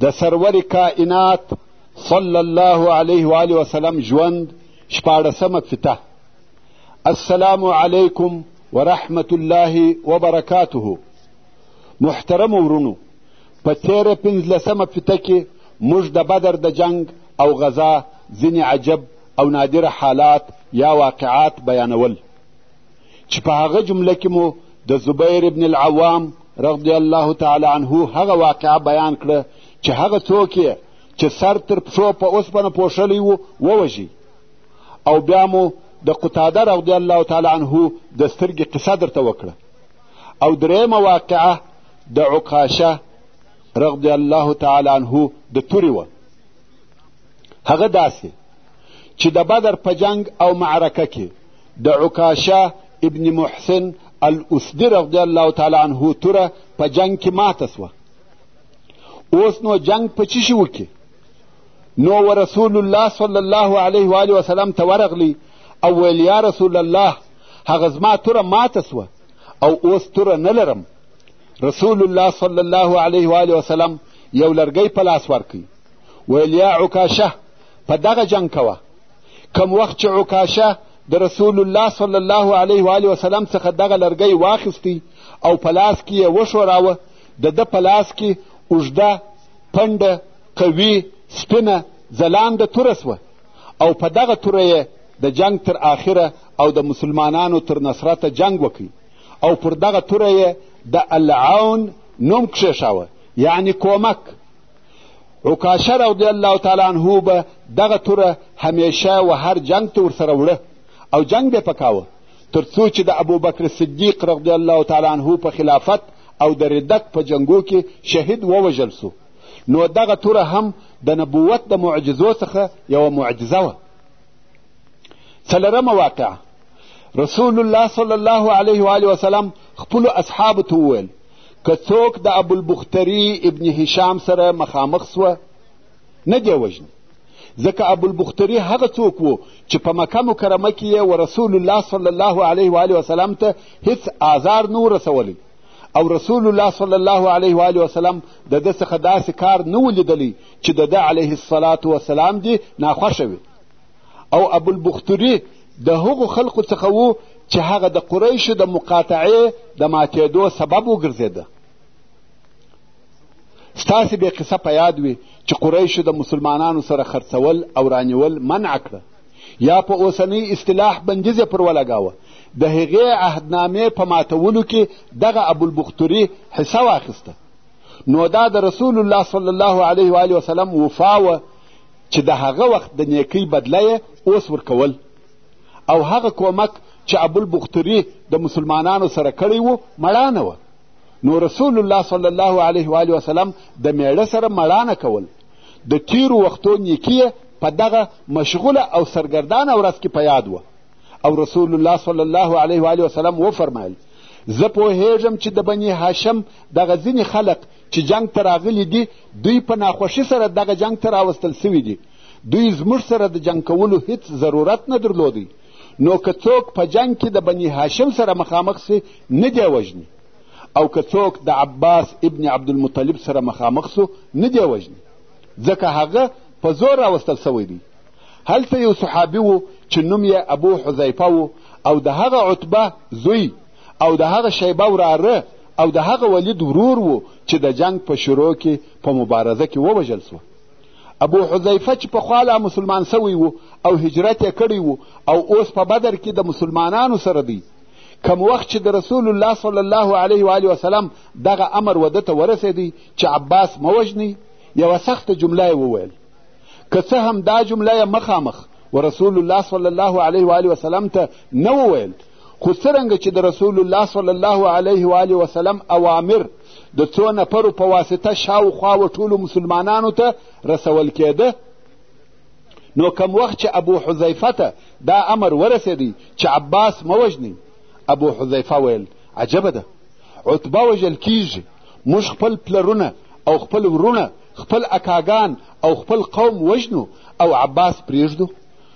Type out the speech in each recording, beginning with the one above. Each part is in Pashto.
د سرور کائنات صلی الله علیه و آله وسلم ژوند شپاړسمه فته السلام علیکم ورحمت الله وبرکاته محترم ورونو په تېره پنځلسمه فته کې موږ د بدر د جنګ او غذا ځینې عجب او نادره حالات یا واقعات بیانول چې په هغه جمله کې مو د زبیر ابن العوام رضی الله تعالی عنه هغه واقعه بیان کړه چې هغه څوک یې چې سر تر پښو په اوسپنه پوښلی و ووژي او بیا مو د قتاده رضی الله تعالی عنه د سترګې قصه درته وکړه او درېیمه واقعه د عکاشه رضی الله تعالی عنه د تورې وه هغه داسې چې د بدر په جنګ او معرکه کې د عکاشه ابن محسن الاسدي رضی الله تعالی عنه توره په جنګ کې ماته سوه اوس نو جنګ په چی شي وکړي نو ورسول الله صلی الله علیه و آله وسلم ته ورغلی او ویل یا رسول الله هغه زما توره ماته سوه او اوس توره نه لرم رسول الله صلی الله علیه و آله وسلم یو لرګی په لاس ورکړي ویل یا عکاشه په دغه جنګ کوه کم وخت چې عکاشه د رسول الله صلی الله علیه و آله وسلم څخه دغه لرګی واخیستی او په لاس کې یې وښوراوه د ده په لاس کې اوږده پنډه قوي سپینه ځلانده توره سوه او په دغه توره یې د جنګ تر آخره او د مسلمانانو تر نصرته جنګ وکړي او پر دغه توره یې د العون نوم کښېښاوه یعنی کومک عکاشه رضی الله تعالی عنه به دغه توره همیشه و هر جنګ ته ورسره وړه او جنګ به یې پکاوه تر څو چې د ابوبکر صدیق رضی الله تعالی عنه په خلافت او د ردک په جنګو کې شهید ووژل سو نو دغه توره هم د نبوت د معجزو څخه یوه معجزه وه څلرمه واقعه رسول الله صلی الله علیه و وسلم خپلو اصحابو ته وویل که څوک د ابوالبختري ابن هشام سره مخامخ سوه نه دی وژني ځکه ابوالبختري هغه څوک و چې په مکه مکرمه کې یې و رسول الله صلی الله علیه و وسلم ته هیڅ آزار نه رسولی او رسول الله صلی الله علیه و آله وسلم د ده څخه داسې کار نه و لیدلی چې د ده علیه الصلاة وسلام دې ناخوښه وي او ابوالبختري د هغو خلکو څخه و چې هغه د قریشو د مقاطعې د ماتېدو سبب وګرځېده ستاسې بې قصه په یاد وي چې قریشو د مسلمانانو سره خرڅول او رانیول منع کړه یا په اوسنۍ اصطلاح بندیز یې پر ولګاوه د هغې عهدنامې په ماتولو کې دغه ابوالبختوري حصه واخیسته نو دا د رسول الله صلی الله علیه و وسلم وفا وه چې د هغه وخت د نیکۍ بدله یې اوس ورکول او هغه کومک چې ابوالبختري د مسلمانانو سره کړی و مړانه وه نو رسول الله صلی الله علیه و علیه وسلم د میړه سره مړانه کول د تیرو وختو نیکی په دغه مشغوله او سرګردانه ورځ کې په یاد وه او رسول الله صلی الله علیه و علیه وسلم وفرمایل زه پوهیږم چې د بني هاشم دغه ځینې خلق چې جنګ ته راغلي دي دوی په ناخوښي سره دغه جنګ ته راوستل سوي دي دوی زموږ سره د جنګ کولو هیڅ ضرورت نه درلودی نو که څوک په جنګ کې د بني هاشم سره مخامخ سي نه دی وژني او که څوک د عباس ابن عبدالمطلب سره مخامخ سو نه دی وژني ځکه هغه په زور راوستل سوی دی هلته یو صحابي و چې نوم یې ابو حذیفه و او د هغه عتبه زوی او د هغه شیبه وراره او د هغه ولید ورور وو چې د جنګ په شروع کې په مبارزه کې ووژل سو ابو حذیفه چې پخوا لا مسلمان سوی وو او هجرت یې کړی وو او اوس په بدر کې د مسلمانانو سره دی کم وخت چې د رسول الله صلی الله علیه و آله وسلم دغه امر وده ته ورسېدی چې عباس مه وژنئ یوه سخته جمله یې وویل که څه هم دا جمله یې مخامخ و رسول الله صلی الله علیه و آله وسلم ته نه وویل خو څرنګه چې د رسول الله صلی الله علیه و آله وسلم اوامر د څو نفرو په واسطه شاوخوا و ټولو مسلمانانو ته رسول کېده نو کم وخت چې ابو حذیفه ته دا امر ورسېدی چې عباس مه وژنئ ابو حذیفه ویل عجبه ده عتبه وژل کیږي موږ خپل پلرونه او خپل ورونه خپل اکاګان او خپل قوم وژنو او عباس پرېږدو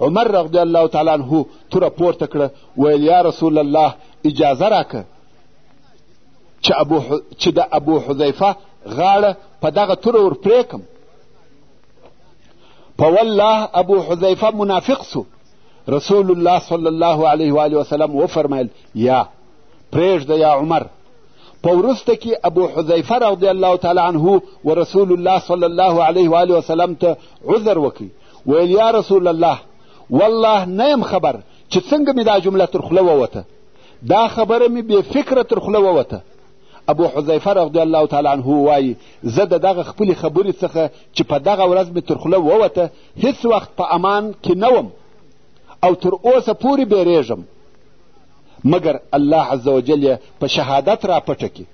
عمر رضی الله تعالی عنه توره پورته کړه ویل یا رسول الله اجازه راکه چې ابو چې د ابو حذیفه غاړه په دغه توره ور پرې کړم په والله ابو حذیفه منافق سو رسول الله صلی الله علیه و آله وسلم وفرمایل یا پرېږده یا عمر په وروسته کې ابو حذیفه رضی الله تعالی عنه و رسول الله صلی الله علیه و آله وسلم ته عذر وکړي ویل یا رسول الله والله نه یم خبر چې څنګه مې دا جمله تر خوله ووته دا خبره مې بې فکره تر خوله ووته ابو حذیفه رضی الله تعالی عنه وایي زه د دغه خپلې خبرې څخه چې په دغه ورځ مې تر خوله ووته هیڅ وخت په امان کې نه وم او تر اوسه پورې بیریږم مګر الله عز وجل یې په شهادت راپټه کړي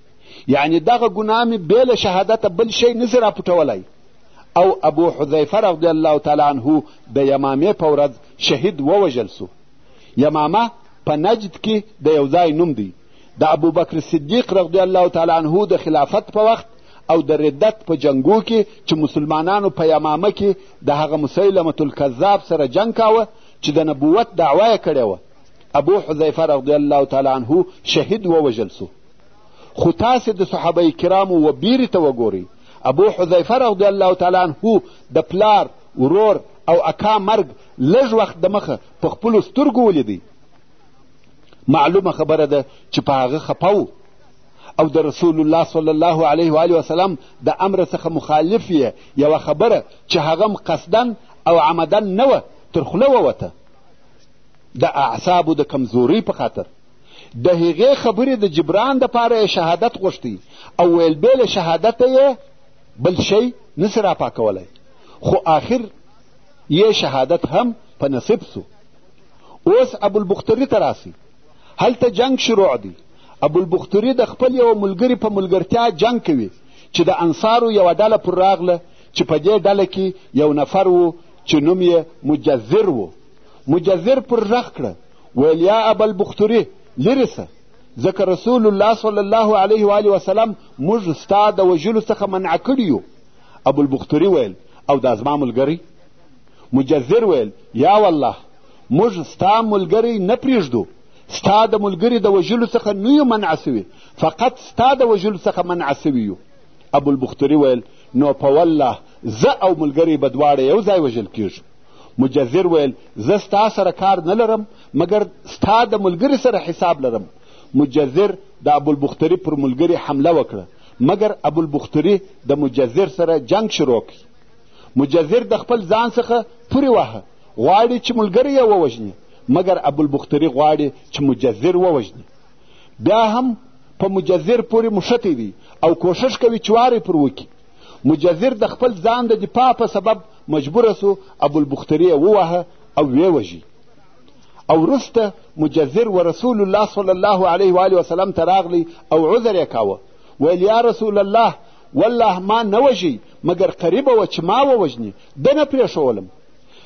یعنې دغه ګناه مې بې له شهادته بل شی نسي راپټولی او ابو حذیفه رضی الله تعالی عنه د یمامې په ورځ شهید ووژل سو یمامه په نجد کې د یو ځای نوم دی د ابوبکر صدیق رضی الله تعالی عنه د خلافت په وخت او د ردت په جنګو کې چې مسلمانانو په یمامه کې د هغه مسیلمة الکذاب سره جنګ کاوه چې د نبوت دعوا یې کړې وه ابو حذیفه رضی الله تعالی عنه شهید ووژل سو خو تاسې د صحابه کرامو و بیرې ته وګورئ ابو حذیفه رضی الله تعالی عنه د پلار ورور او اکا مرګ لږ وخت د مخه په خپلو سترګو ولیدی معلومه خبره ده چې په هغه خپه و او د رسول الله صلی الله علیه و وسلم د امر څخه مخالف یې یوه خبره چې هغه هم قصدا او عمدا نه وه تر خوله ووته د اعصابو د کمزورۍ په خاطر د هغې خبرې د جبران دپاره یې شهادت غوښتی او ویل بې له شهادته یې بل شی نسي راپاکولی خو آخر یې شهادت هم په نصیب سو اوس ابوالبختري ته راسي هلته جنگ شروع دی ابوالبختري د خپل یوه ملګري په ملګرتیا جنگ کوي چې د انصارو یوه ډله پر راغله چې په دې ډله کې یو نفر و چې نوم یې مجزر و مجزر پر رخ کړه ویل یا ابا البختري لرې سه ځکه رسول الله صلی الله علیه و آله وسلم موږ ستا د وژلو څخه منع کړي یو ابوالبختري ویل او دا زما ملګری مجزر ویل یا والله موږ ستا ملګری نه پرېږدو ستا د ملګري د وژلو څخه نه یو منع سوي فقط ستا د وژلو څخه منع سوي یو ابوالبختري ویل نو په والله زه او ملګری به دواړه یو ځای وژل کېږو مجزر ویل زه ستا سره کار نه لرم مګر ستا د ملګري سره حساب لرم مجزر د ابوالبختري پر ملګري حمله وکړه مګر ابوالبختري د مجزر سره جنگ شروع کړ مجزر د خپل ځان څخه پورې وهه غواړي چې ملګری یې ووژني مګر ابوالبختري غواړي چې مجزر ووژني بیا هم په مجزر پورې مښتی دی او کوښښ کوي چې وار پر وکړي مجزر د خپل ځان د دفاع په سبب مجبوره سو ابوالبختري یې وواهه او ویې وژي او وروسته مجزر و رسول الله صلی الله علیه و وسلم ته راغلی او عذر یې کاوه ویل یا رسول الله والله ما نه وژي مګر قریبه وه چې ما ووژني ده نه پرېښولم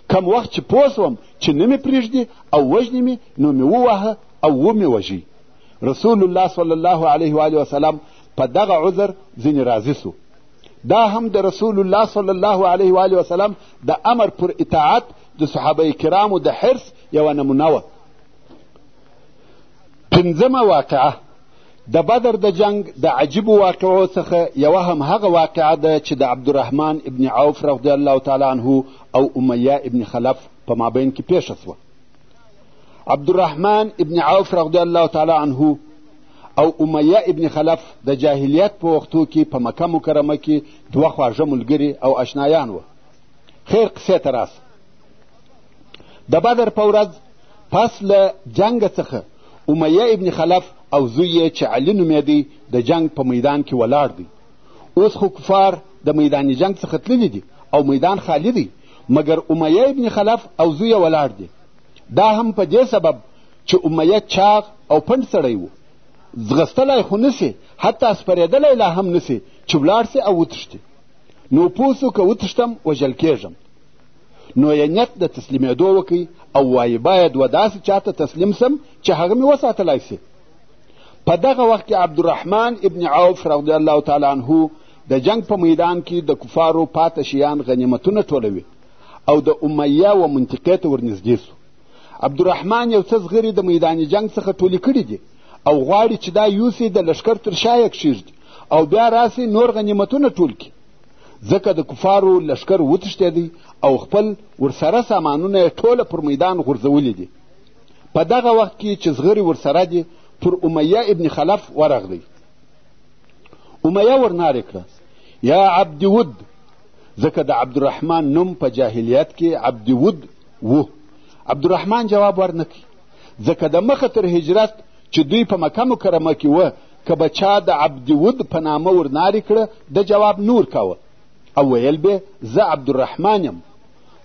کم وخت چې پوه سوم چې نه مې پرېږدي او وژني مې نو مې وواهه او ومې وژي رسول الله صلی الله علیه و وسلم په دغه عذر ځینې راضي سو دا هم د رسول الله صلی الله علیه و وسلم د امر پر اطاعت د صحابه کرامو د حرص یوه نمونه وه پنځمه واقعه د بدر د جنگ د عجیبو واقعو څخه یوه هم هغه واقعه ده چې د عبدالرحمن ابن عوف رضی الله تعالی عنه او امیه ابن خلف په مابین کې پیښه سوه عبدالرحمن ابن عوف رضی الله تعالی عنه او امیه ابن خلف د جاهلیت په وختو کې په مکه مکرمه کې دوه خواږه ملګري او اشنایان وه خیر قصې ته راسه د بدر په ورځ پس له جنګ څخه امیه ابن خلف او زوی یې چې علي نومېدی د جنګ په میدان کې ولاړ دی اوس خو کفار د میدان جنګ څخه تللي دي او میدان خالی دی مګر امیه ابن خلف او زوی یې ولاړ دی دا هم په دې سبب چې امیه چاغ او پنډ سړی و ځغستلی خو نسي حتی سپرېدلی لا هم نسي چې ولاړ سي او وتښتي نو پوه سو که وتښتم وژل کېږم نو یې نیت د تسلیمېدو وکړي او وایي باید و داسې چاته تسلیم سم چې هغه مې وساتلی سي په دغه وخت کې عبدالرحمن ابن عوف رضی الله تعالی عنه د جنگ په میدان کې د کفارو پاته شیان غنیمتونه ټولوي او د امیه و منطقې ته ورنږدې سو عبدالرحمن یو څه زغري د میدان جنګ څخه ټولې کړي دي او غواړي چې دا یوسي د لښکر تر شا یې کښېږدي او بیا راسي نور غنیمتونه ټول کړي ځکه د کفارو لښکر وتښتېدی او خپل ورسره سامانونه یې ټوله پر میدان غورځولي دي په دغه وخت کې چې زغري ورسره دي پر امیه ابن خلف ورغلی امیه ورنارې کړه یا عبد ود ځکه د عبدالرحمن نوم په جاهلیت کې عبد ود وو عبدالرحمن جواب ورنکړي ځکه د مخه تر هجرت چې دوی په مکه مکرمه کې وه که به چا د عبدود په نامه ورنارې کړه د جواب نور کاوه او ویل به زه عبدالرحمن یم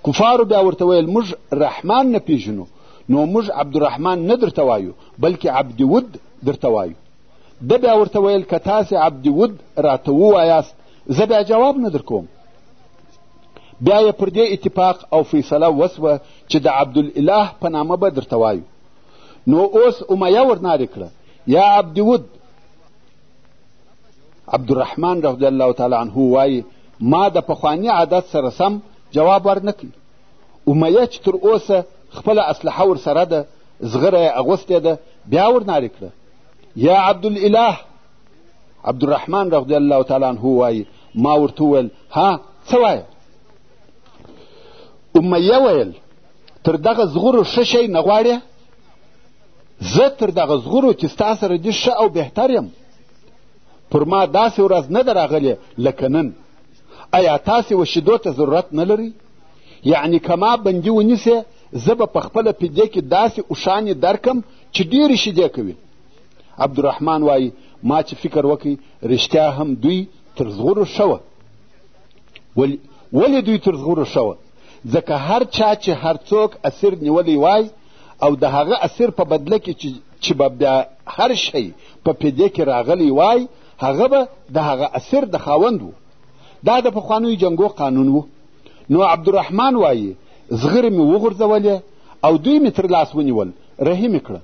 کفارو بیا ورته ویل موږ رحمان نه پیژنو نو موږ عبدالرحمن نه درته وایو بلکې عبدود درته وایو ده بیا ورته ویل که تاسې عبدود راته ووایاست زه بیا جواب نه درکوم بیا یې پر دې اتفاق او فیصله وسوه چې د عبدالاله په نامه به درته وایو نو اوس امیه ورنارې کړه یا عبدود عبدالرحمن رضی الله تعالی عنه وایي ما د پخواني عادت سره سم جواب ورنه کړي امیه چې تر اوسه خپله اسلحه ورسره ده زغره یې اغوستې ده بیا ورنارې کړه یا عبدالاله عبدالرحمن رضی الله تعالی عنه وایي ما ورته وویل ها څه وایې امیه ویل تر دغه زغرو ښه شی نه غواړې زه تر دغه زغرو چې ستا سره دې ښه او بهتر یم پر ما داسې ورځ نه ده راغلې لکه نن ایا تاسې و شیدو ته ضرورت نه لرئ یعنې که ما بندي ونیسې زه به په خپله پدې کې داسې اوښانې درکم چې ډېرې شیدې کوي عبدالرحمن وایي ما چې فکر وکړي رښتیا هم دوی تر زغرو ښه وه ولې دوی تر زغرو ښه وه ځکه هر چا چې هر څوک اسیر نیولی وای او د هغه اسیر په بدله کې چې به بیا هر شی په پیدې کې راغلی وای هغه به د هغه اسیر د خاوند و دا د پخوانیو جنګو قانون و نو عبدالرحمن وایي زغرې مې وغورځولې او دوی مې تر لاس ونیول رحیم یې کړه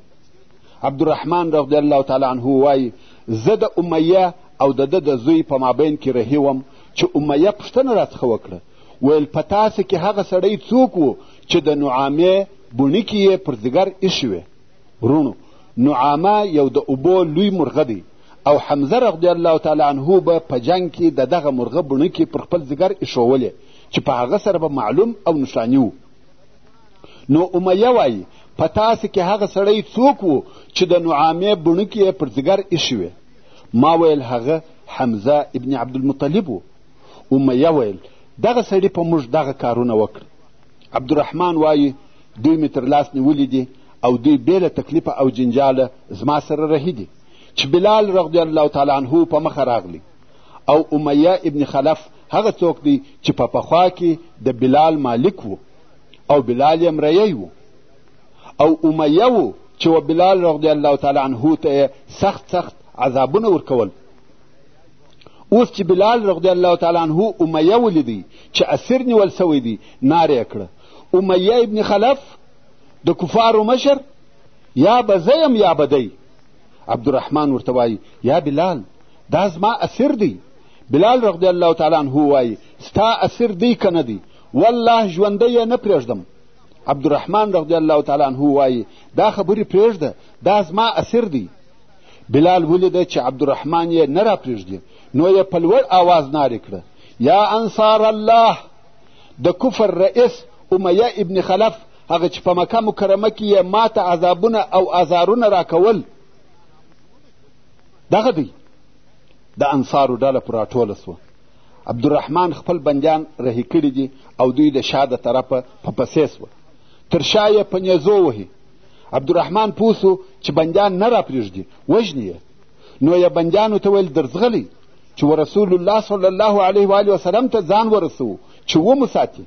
عبدالرحمن رضی الله تعالی عنه وایي زه د امیه او د ده د زوی په مابین کې رهي وم چې امیه پوښتنه راڅخه وکړه ویل په تاسو کې هغه سړی څوک و چې د نعامې بڼکې یې پر ځګر ایښې وې وروڼو نعامه یو د اوبو لوی مرغه دی او حمزه رضی الله تعالی عنه به په جنګ کې د دغه مرغه بڼکې پر خپل ځګر ایښولې چې په هغه سره به معلوم او نښاني و نو امیه وایي په تاسې کې هغه سړی څوک و چې د نعامې بڼکې یې پر ځګر ایښې وې ما ویل هغه حمزه ابن عبدالمطلب و امیه ویل دغه سړي په موږ دغه کارونه وکړ عبدالرحمن وایي دوی مې تر لاس نیولي دي او دوی بې له تکلیفه او جنجاله زما سره رهي دي چې بلال رضی الله تعالی عنه په مخه راغلی او امیه ابن خلف هغه څوک دی چې په پخوا کې د بلال مالک وو او بلال یې مریی وو او امیه وو چې و بلال رضی الله تعالی عنه ته یې سخت سخت عذابونه ورکول اوس چې بلال رضی الله تعالی عنه امیه ولیدی چې اسیر نیول سوی دی ناره یې کړه امیه ابن خلف د کفارو مشر یا به زه یم یا به دی عبدالرحمن ورته وایي یا بلال دا زما اسیر دی بلال رضی الله تعالی عنه وایي ستا اسیر دی که نه دی والله ژوندی یې نه پرېږدم عبدالرحمن رضی الله تعالی عنه وایي دا خبرې پرېږده دا زما اسیر دی بلال ولیده چې عبدالرحمن یې نه راپرېږدي نو یې په لوړ آواز نارې کړه یا انصار الله د کفر رئیس امیه ابن خلف هغه چې په مکه مکرمه کې یې ماته عذابونه او ازارونه راکول دغه دی د انصارو ډله پر راټوله سوه عبدالرحمن خپل بندیان رهي کړي دي او دوی د شا د طرفه په پسې سوه تر شا یې په نیزو وهي عبدالرحمن پوه سو چې بندیان نه راپرېږدي وژني یې نو یې بندیانو ته ویل درځغلی چې ورسول الله صلی الله علیه و علیه وسلم ته ځان ورسوو چې ومو ساتي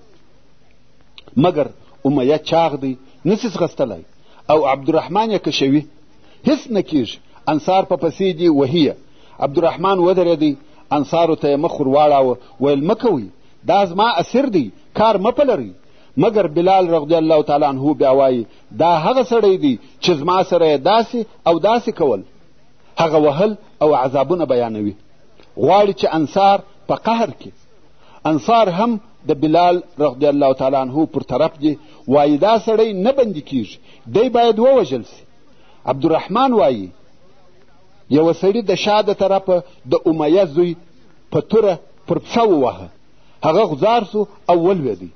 مګر امیه چاغ دی نسي ځغستلی او عبدالرحمن یې کشوي هیڅ نه کیږي انصار په پسې دي وهي عبدالرحمن ودرېدی انصارو ته یې مخ ور واړاوه ویل مه کوئ دا زما اسیر دی کار مه پلرئ مګر بلال رضی الله تعالی عنه بیا وایي دا هغه سړی دی چې زما سره یې داسې او داسې کول هغه وهل او عذابونه بیانوي غواړي چې انصار په قهر کې انصار هم د بلال رضی الله تعالی عنه پر طرف دي وایي دا سړی نه بندي کیږي دی باید ووژل سي عبدالرحمن وایي یوه سړي د شا د طرفه د امیه زوی په توره پر پښه ووهه هغه غزار سو او ولوېدی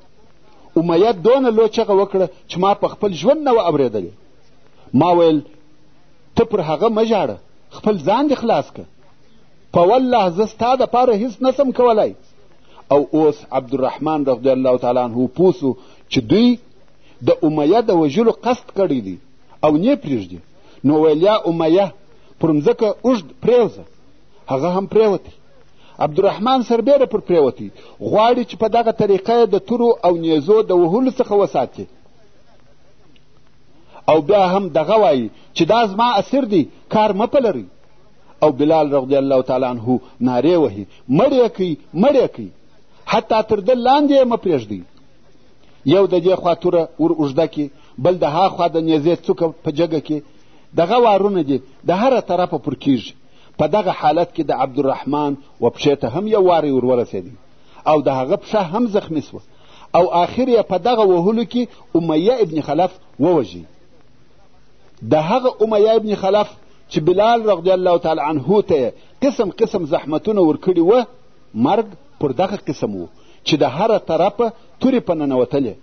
امیه دونه لو چغه وکړه چې ما په خپل ژوند نه وه اورېدلې ما ویل ته پر هغه مه ژاړه خپل ځان دې خلاص که په والله زه ستا دپاره هیڅ نه سم کولی او اوس عبدالرحمن رضی الله تعالی عنه پوه چې دوی د امیه د وژلو قصد کړی دی او نه پرېږدي نو ویل یا امیه پر مځکه اوږد پرېوځه هغه هم پرېوتی عبدالرحمن سربېره پر پرېوتی غواړي چې په دغه طریقه یې د تورو او نیزو د وهلو څخه وساتي او بیا هم دغه وایي چې دا زما اسیر دی کار مه پلرئ او بلال رضی الله تعالی عنه نارې وهي مړ یې کوي مړ یې کوي حتی تر ده لاندې یې مه پرېږدئ یو د دې خوا توره ور اوږده کې بل د ها خوا د نیزې څوکه په جګه کې دغه وارونه دي د هره طرفه پر کیږي په دغه حالت کې د عبدالرحمن و پښې ته هم یو واری ور ورسېدی او د هغه پښه هم زخمي سوه او آخر یې په دغه وهلو کې امیه ابن خلف ووژي د هغه امیه ابن خلف چې بلال رضی الله تعالی عنه ته قسم قسم زحمتونه ورکړي وه مرګ پر دغه قسم و چې د هره طرفه تورې په ننوتلې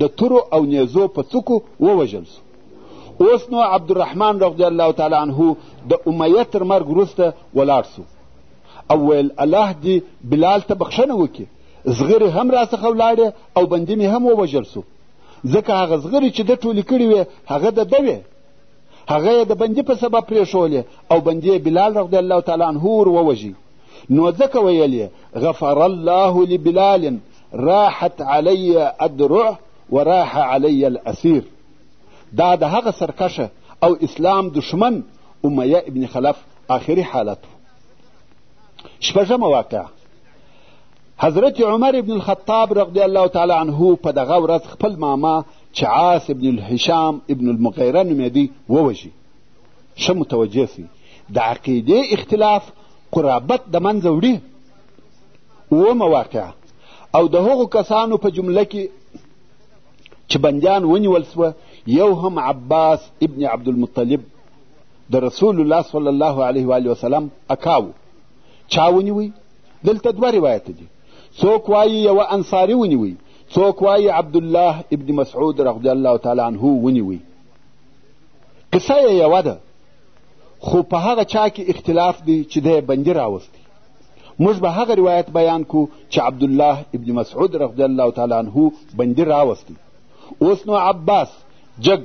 د تورو او نیزو په څوکو ووژل سو اوس نو عبدالرحمن رضی الله تعالی عنه د امیه تر مرګ وروسته ولاړ سو او ویل الله دې بلال ته بخښنه وکړي زغرې هم راڅخه ولاړې او بندي مې هم ووژل سو ځکه هغه زغرې چې ده ټولې کړې وې هغه د ده وې هغه یې د بندي په سبب پرېښولې او بندي یې بلال رضی الله تعالی عنه ور ووژي نو ځکه ویل یې غفر الله لبلال راحت علی ادرع وراح علی الاسیر دا د هغه سرکشه او اسلام دشمن امیه ابن خلف آخري حالت و شپږمه واقعه حضرت عمر ابن الخطاب رضی الله تعالی عنه په دغه ورځ خپل ماما چې عاص ابن الهشام ابن المغیره نومېدی ووژي ښه متوجه سي د عقیدې اختلاف قرابت د منځه وړي اومه واقعه او د هغو کسانو په جمله کې چې بندیان ونیول سوه یو هم عباس ابن عبدالمطلب د رسول الله صلی الله علیه و وسلم اکاو چا ونیوی دلته دوه روایت دي څوک وایي یوه انصاري ونیوی څوک وایي عبدالله ابن مسعود رضی الله تعالی عنه ونیوی قصه یې یوه ده خو په هغه چا کې اختلاف دی چې دی بندي راوستی موږ به هغه روایت بیان کو چې عبدالله ابن مسعود رضی الله تعالی عنه بندي راوستی اوس نو عباس جګ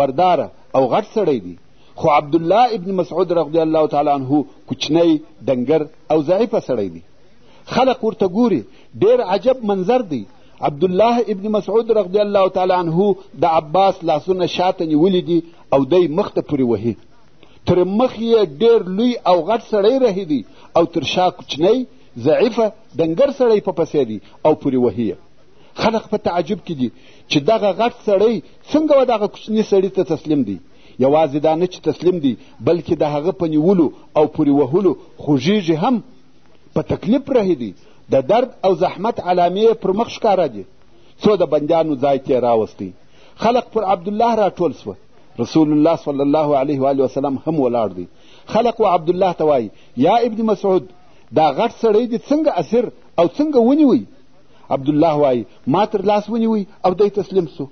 برداره او غټ سړی دی خو عبدالله ابن مسعود رضی الله تعالی عنه کوچنی ډنګر او ضعیفه سړی دی خلق ورته ګوري ډېر عجب منظر دی عبدالله ابن مسعود رضی الله تعالی عنه د عباس لاسونه شاته نیولي دي او دی مخ ته پورې وهي تر مخ یې ډېر لوی او غټ سړی رهي دی او تر شا کوچنی ضعیفه دنګر سړی په پسې دی او پورې وهي خلق په تعجب کې دي چې دغه غټ سړی څنګه و دغه کوچني سړي ته تسلیم دی یوازې دا نه چې تسلیم دی بلکې د هغه په نیولو او پورې وهلو خوږېږي هم په تکلیف رهي دی د درد او زحمت علامې یې پر مخ ښکاره دي څو د بندیانو ځای ته یې راوستی خلق پر عبدالله راټول سوه رسول الله صلی الله علیه و وسلم هم ولاړ دی خلق و عبدالله ته وایي یا ابن مسعود دا غټ سړی دې څنګه اسیر او څنګه ونیوی عبدالله وایي ما تر لاس ونیوی او دی تسلیم سو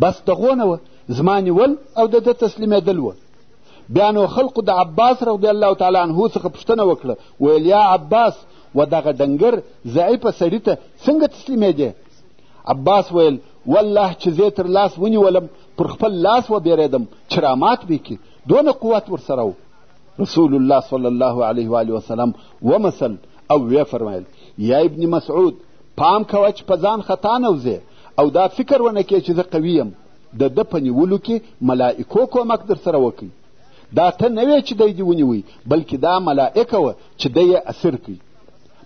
بس دغونه وه زما نیول او د ده تسلیمېدل وه بیا نو خلقو د عباس رضی الله تعالی عنه څخه پوښتنه وکړه ویل یا عباس و دغه ډنګر ضعیفه سړي ته څنګه تسلیمېدې عباس ویل والله چې زه تر لاس ونیولم پر خپل لاس وبېرېدم چې رامات به کړي دونه قوت ورسره و رسول الله صلی الله علیه و آله وسلم ومثل او ویې فرمایل یا ابن مسعود پام کوه چې په ځان خطا نه او دا فکر ونه کې چې زه قوي یم د ده په نیولو کې ملائکو کومک در سره وکړي دا ته نه وې چې دی دې ونیوی بلکې دا ملائکه وه چې دی یې اسیر کړي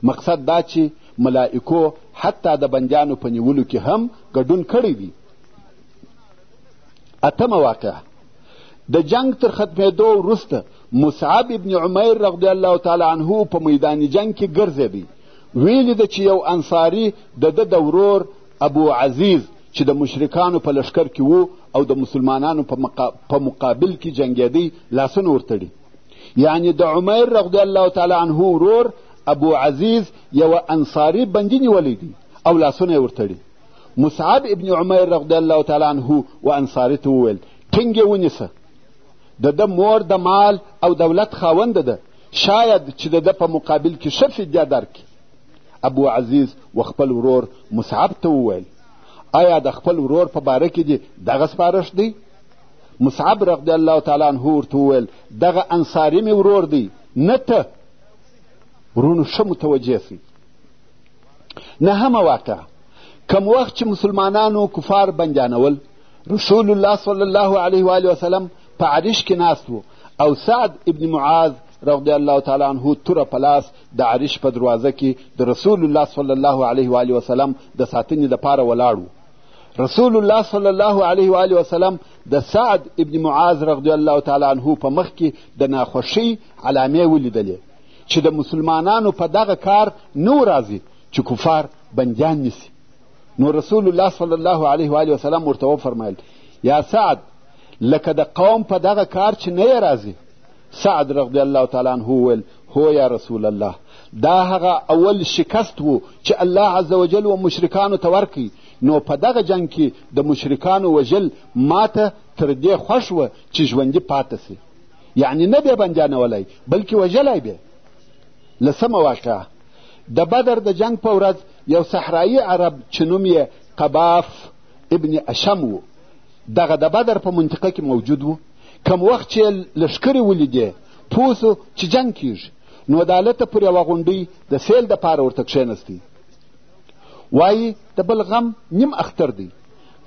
مقصد دا چې ملائکو حتی د بندیانو په نیولو کې هم ګډون کړی دی اتمه واقعه د جنگ تر ختمېدو وروسته مصعب ابن عمیر رضی الله تعالی عنه په میدان جنگ کې ګرځېدی ویلي ده چې یو انصاري د ده د ورور ابو عزیز چې د مشرکانو په لښکر کې وو او د مسلمانانو په, مقا... په مقابل کې جنګېدی لاسونه ورتړي یعنې د عمیر رضی الله تعالی عنه ورور ابو عزیز یوه انصاري بندي نیولی دی او لاسونه یې ورتړي مصعب ابن عمیر رضی الله تعالی عنه و انصاري ته وویل ټینګ یې ونیسه د ده مور د مال او دولت خاوند ده شاید چې د ده په مقابل کې ښه فدیه درکړي ابو عزیز و خپل ورور مصعب ته وویل آیا د خپل ورور په باره کې دې دغه سپارښت دی مصعب رضی الله تعالی عنه ورته وویل دغه انصاري مې ورور دی نه ته ورونو ښه متوجه سئ نهمه واقعه کم وخت چې مسلمانانو کفار بندیانول رسول الله صلی الله علیه و وسلم په عرش کې ناست و او سعد ابن معاذ رضی الله تعالی عنه توره په لاس د عرش په دروازه کې د رسول الله صلی الله علیه و آله وسلم د ساتنې لپاره ولاړ و رسول الله صلی الله علیه و آله وسلم د سعد ابن معاذ رضی الله تعالی عنه په مخ کې د ناخوښۍ علامې ولیدلې چې د مسلمانانو په دغه کار نه راځي چې کفار بندیان نیسي نو رسول الله صلی الله علیه و آله وسلم ورته وفرمایل یا سعد لکه د قوم په دغه کار چې نه راځي سعد رضی الله تعالی عنه وویل هو یا رسول الله دا هغه اول شکست وو چې الله عز وجل و مشرکانو ته ورکړي نو په دغه جنګ کې د مشرکانو وژل ماته تر دې خوښ وه چې ژوندي پاته سي یعنی نه بیا بندیانولی بلکې وژلی بیا لسمه واقعه د بدر د جنگ په ورځ یو صحرایی عرب چې نوم یې قباف ابن اشم و دغه د بدر په منطقه کې موجود و کم وخت چې لښکرې ولیدې پوه سو چې جنګ کیږي نو د هلته پر یوه غونډۍ د سیل دپاره ورته کښېنستی وایي د بل غم نیم اختر دی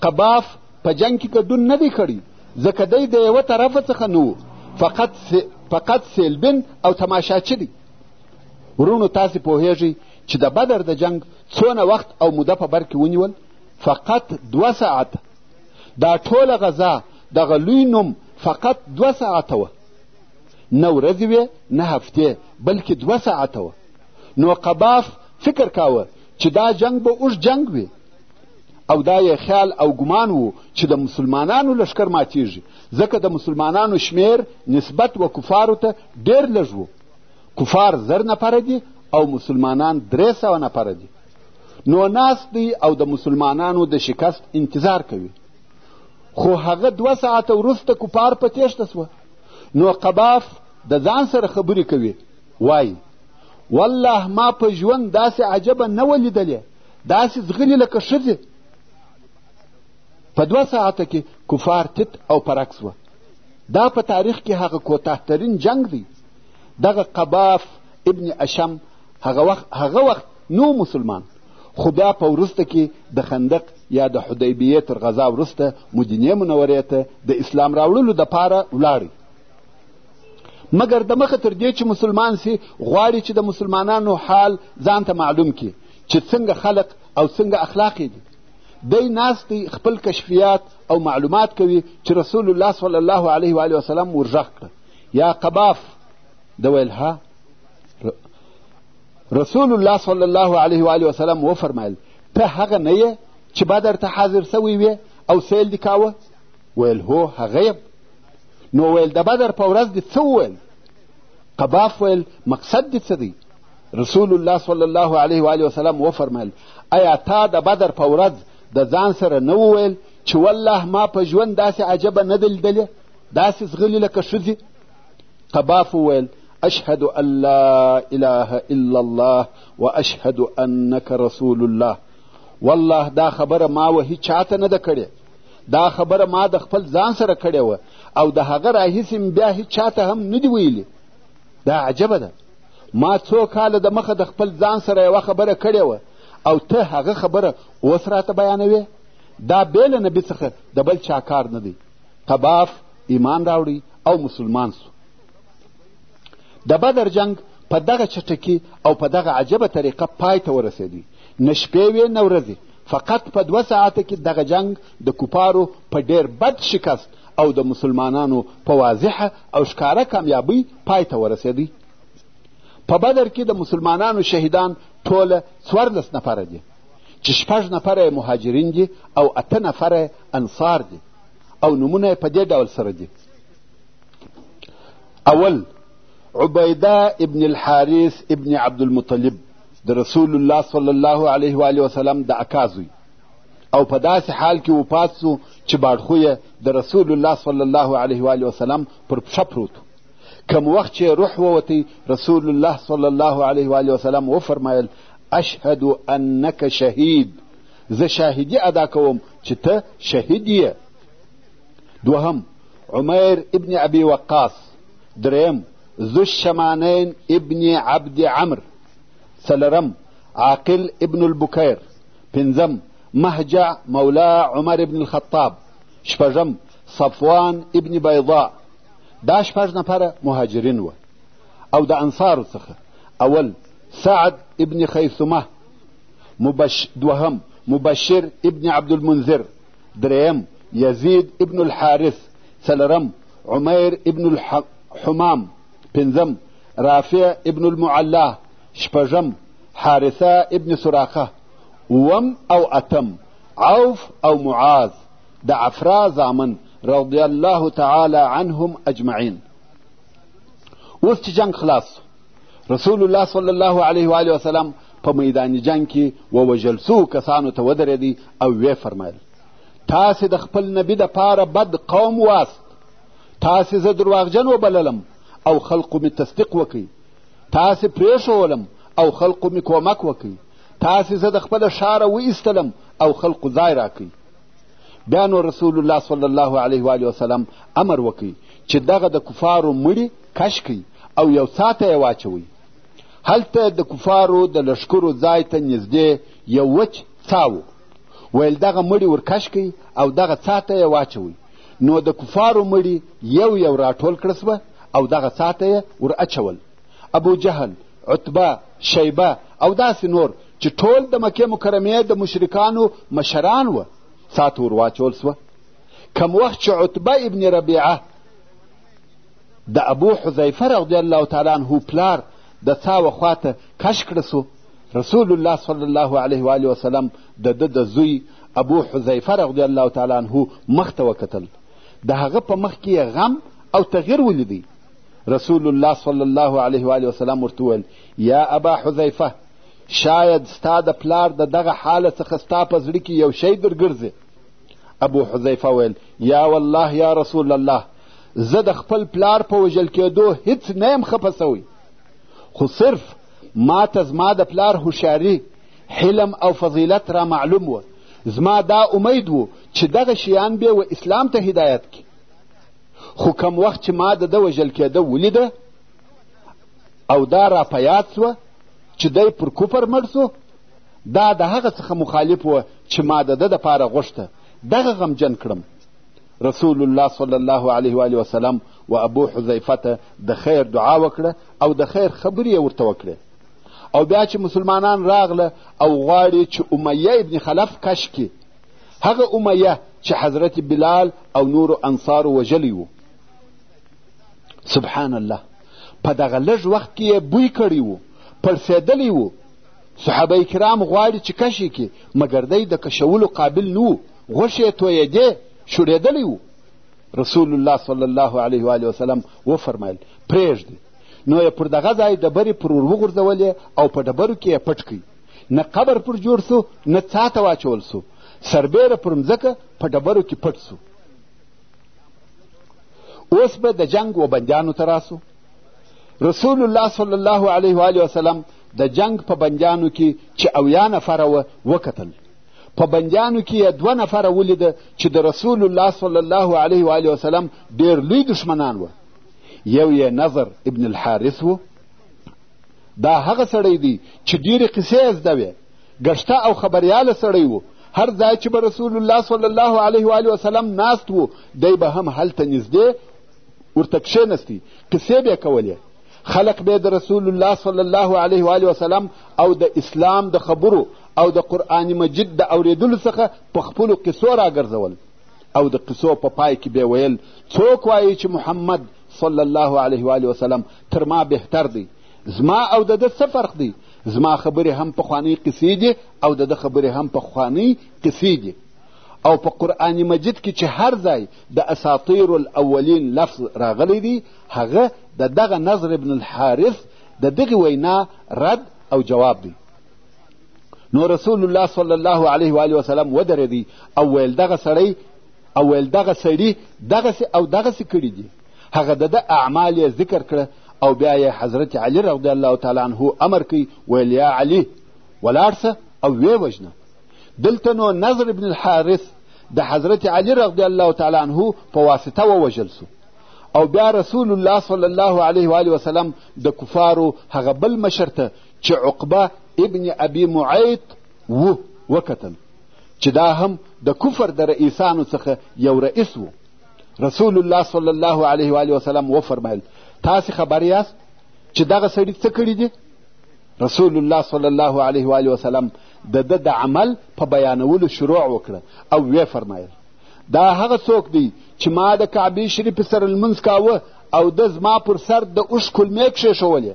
قباف په جنګ کې ګډون نه دی کړی ځکه دی د یوه طرفه څخه نه و فقط فقط سیلبین او تماشاچي دی ورونو تاسې پوهیږئ چې د بدر د جنګ څونه وخت او موده په بر کې ونیول فقط دوه ساعته دا ټوله غذا دغه لوی نوم فقط دوه ساعته وه نه ورځې وې نه هفتې بلکې دوه ساعته وه نو قباف فکر کاوه چې دا جنګ به اوږد جنګ وي او دا یې خیال او ګمان و چې د مسلمانانو لښکر ماتیږي ځکه د مسلمانانو شمیر نسبت و کفارو ته ډیر لږ و کفار زر نفره دي او مسلمانان درې سوه نفره دي نو ناست دی او د مسلمانانو د شکست انتظار کوي خو هغه دوه ساعته وروسته کفار په تېښته سوه نو قباف د ځان سره خبرې کوي وایي والله ما په ژوند داسې عجبه نه وه لیدلې داسې ځغلي لکه ښځې په دوه ساعته کې کفار تیت او پرک سوه دا په تاریخ کې هغه کوتاهترین جنگ دی دغه قباف ابن اشم هغه وخت هغه وخت نو مسلمان خو بیا په وروسته کې د خندق یا د حدیبیې تر غذا وروسته مدینې منورې ته د اسلام راوړلو دپاره ولاړی مګر د مخه تر دې چې مسلمان سي غواړي چې د مسلمانانو حال ځان ته معلوم کړي چې څنګه خلق او څنګه اخلاق یې دي دی ناست دی خپل کشفیات او معلومات کوي چې رسول الله صلی الله علیه و وسلم ورغږ کړه یا قباف د ویل ها رسول الله صلی الله علیه و وسلم وفرمایل ته هغه نه یې چې بدر ته حاضر سوی وې او سیل دې کاوه ویل هو هغه یم نو ویل د بدر په ورځ دې څه وویل قباف ویل مقصد دې څه دی رسول الله صلی الله علیه و وسلم وفرمیل ایا تا د بدر په ورځ د ځان سره نه وویل چې والله ما په ژوند داسې عجبه نه ده لیدلې داسې زغلي لکه ښځې طباف وویل اشهد ان لا اله الا الله و اشهد انک رسول الله والله دا خبره ما و هیچاته نه ده کړې دا خبره ما د خپل ځان سره کړې وه او د هغه راهیسې مې بیا هیچاته هم نه دي ویلي دا عجبه ده ما څو کاله د مخه د خپل ځان سره یوه خبره کړې وه او ته هغه خبره اوس راته بیانوې دا بې له نبي څخه د بل چا کار نه دی قباف ایمان راوړی او مسلمان سو د بدر جنگ په دغه چټکي او په دغه عجبه طریقه پای ته ورسېدی نه شپې وې نه ورځې فقط په دوه ساعته کې دغه جنگ د کفارو په ډېر بد شکست او د مسلمانانو په واضحه او ښکاره کامیابۍ پای ته ورسېدی په بدر کې د مسلمانانو شهیدان ټوله څوارلس نفره دي چې شپږ نفره مهاجرین دي او اته نفره انصار دي او نومونه یې په دې ډول سره دي اول عبیده ابن الحارث ابن عبدالمطلب د رسول الله صلی الله علیه و آله وسلم د اکا زوی او په داسې حال کې وفات سو چې باړخو یې د رسول الله صلی الله علیه و آله وسلم پر پښه پروت کم وخت چې روح ووتی رسول الله صلی الله علیه و آله وسلم وفرمایل اشهد انک شهید زه شاهدي ادا کوم چې ته شهید یې دوهم عمیر ابن ابي وقاص دریم ذو الشمانین ابن عبد عمر څلرم عاقل ابن البکیر پنځم مهجع مولا عمر ابن الخطاب شپږم صفوان ابن بیضا دا شپږ نفره مهاجرین وه او د انصارو څخه اول سعد ابن خیثمه مبش دوهم مبشر ابن عبد المنذر دریم یزید ابن الحارث څلرم عمیر ابن الحمام پنځم رافع ابن المعلا شپږم حارثه ابن سراقه اوم او اتم عوف او معاذ د عفرا زامن رضی الله تعالی عنهم اجمعین اوس چې جنګ خلاص رسول الله صلی الله علیه و آله وسلم په میدان جنګ کې ووژل سو کسانو ته ودرېدی او ویې فرمایل تاسې د خپل نبي دپاره بد قوم واست تاسې زه درواغجن وبللم او خلقو مې تصدیق وکړي تاسې پرېښولم او خلقو مې کومک وکړي تاسې زه د خپله ښاره وایستلم او خلقو ځای راکړي بیا نو رسول الله صلی الله علیه و وسلم امر وکړي چې دغه د کفارو مړي کش کړئ او یو څا ته یې واچوئ هلته د کفارو د لښکرو ځای ته نږدې یو وچ څا و ویل دغه مړي ورکش کړئ او دغه څا ته یې واچوئ نو د کفارو مړي یو یو راټول کړه سوه او دغه څا ته یې ور اچول ابو جهل عتبه شیبه او داسې نور چې ټول د مکې مکرمې د مشرکانو مشران وه څا ته ور واچول سوه کم وخت چې عتبه ابن ربیعه د ابو حذیفه رضی الله تعالی عنه پلار د څاوه خواته کش کړه سو رسول الله صلی الله علیه و آله وسلم د ده د زوی ابو حذیفه رضی الله تعالی عنه مخ ته وکتل د هغه په مخ کې غم او تغیر ولیدی رسول الله صلی الله علیه و آله وسلم ورته وویل یا ابا حذیفه شاید ستا د پلار د دغه حاله څخه ستا په زړه کې یو شی درګرځي ابو حذیفه ویل یا والله یا رسول الله زه د خپل پلار په وژل کېدو هیڅ نه یم خفه سوی خو صرف ما ته زما د پلار هوښیاري حلم او فضیلت را معلوم و زما دا امید و چې دغه شیان به و اسلام ته هدایت کړي خو کم وخت چې ما د ده وژل کېده ولیده او دا را په یاد سوه چې دی پر کفر مړ سو دا د هغه څخه مخالف و چې ما د ده دپاره غوښته دغه غمجن کړم رسول الله صلی الله علیه و وسلم و ابو حذیفه ته د خیر دعا وکړه او د خیر خبرې یې ورته وکړې او بیا چې مسلمانان راغله او غواړي چې امیه ابن خلف کش کړي هغه امیه چې حضرت بلال او نورو انصارو وژلی و سبحان الله په دغه لږ وخت کې یې بوی کړی و پړسېدلی و صحابه کرام غواړي چې کشې کې مګر دی د کشولو قابل نه و غوښې یې تویېدې شورېدلی و رسول الله صلی الله علیه و آله وسلم وفرمایل پرېږدي نو یې پر دغه ځای ډبرې پر ور وغورځولې او په ډبرو کې یې پټ کړي نه قبر پر جوړ سو نه څا ته واچول سو سربېره پر مځکه په ډبرو کې پټ سو اوس به د جنګ و بندیانو ته راسو رسول الله صلی الله علیه و آله وسلم د جنګ په بندیانو کې چې اویا نفره وه وکتل په بندیانو کې یې دوه نفره ولیده چې د رسول الله صلی الله علیه و آله وسلم ډېر لوی دښمنان وه یو یې نظر ابن الحارث و دا هغه سړی دی چې ډېرې قصې یې زده وې ګشته او خبریاله سړی و هر ځای چې به رسول الله صلی الله علیه و آله وسلم ناست و دی به هم هلته نږدې ورته کښېنستی قصې به یې کولې خلق به د رسول الله صلی الله علیه و وسلم او د اسلام د خبرو او د قرآن مجید د اورېدلو څخه په خپلو قصو راګرځول او د قصو په پای کې به ویل څوک وایي چې محمد صلی الله علیه و وسلم تر ما بهتر دی زما او د ده څه فرق دی زما خبرې هم پخوانۍ قصې دي او د ده خبرې هم پخوانۍ قصې دي او په قرآن مجید کې چې هر ځای د اساطیر الاولین لفظ راغلی دی هغه د دغه نظر ابن الحارث د دغه وینا رد او جواب دی نو رسول الله صلی الله علیه و آله وسلم ودرېدی او ویل دغه سړی او ویل دغه سړي دغسې او دغسې کړي دي هغه د ده اعمال یې ذکر کړه او بیا یې حضرت علي رضی الله تعالی عنه امر کوي ویل یا علي ولاړ او ویې وژنه دلته نو نظر ابن الحارث د حضرت علی رضی الله تعالی عنه په واسطه ووژل سو او بیا رسول الله صلی الله علیه و وسلم د کفارو هغه بل مشر ته چې عقبه ابن ابي معیط و وکتل چې دا هم د کفر د رئیسانو څخه یو رئیس و رسول الله صلی الله علیه و علیه وسلم وفرمایل تاسې خبر یاست چې دغه سړي څه کړي دي رسول الله صلی الله علیه و علیه وسلم د ده د عمل په بیانولو شروع وکړه او ویې فرمایل دا هغه څوک دی چې ما د کعبې شریفې سره لمونځ کاوه او ده زما پر سر د اوښ کلمې کښېښولې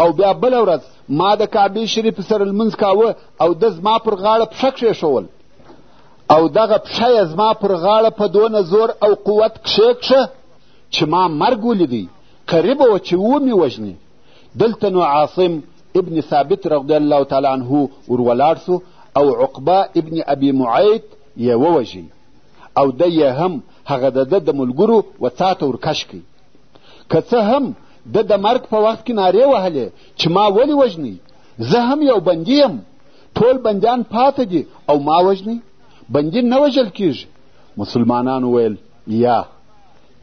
او بیا بله ورځ ما د کعبې شریفې سره لمونځ کاوه او ده زما پر غاړه پښه کښېښول او دغه پښه یې زما پر غاړه په دونه زور او قوت کښېکښه چې ما مرګ ولیدی قریبه وه چې ومې وژني دلته نو عاصم ابن ثابت رضی الله تعالی عنه ور ولاړ سو او عقبه ابن ابي معيط یې ووژی او ده یې هم هغه د ده د ملګرو وڅا ته ورکش کړي که څه هم ده د مرګ په وخت کې نارې وهلې چې ما ولې وژنئ زه هم یو بندي یم ټول بندیان پاته دي او ما وژنئ بندي نه وژل کیږي مسلمانانو ویل یا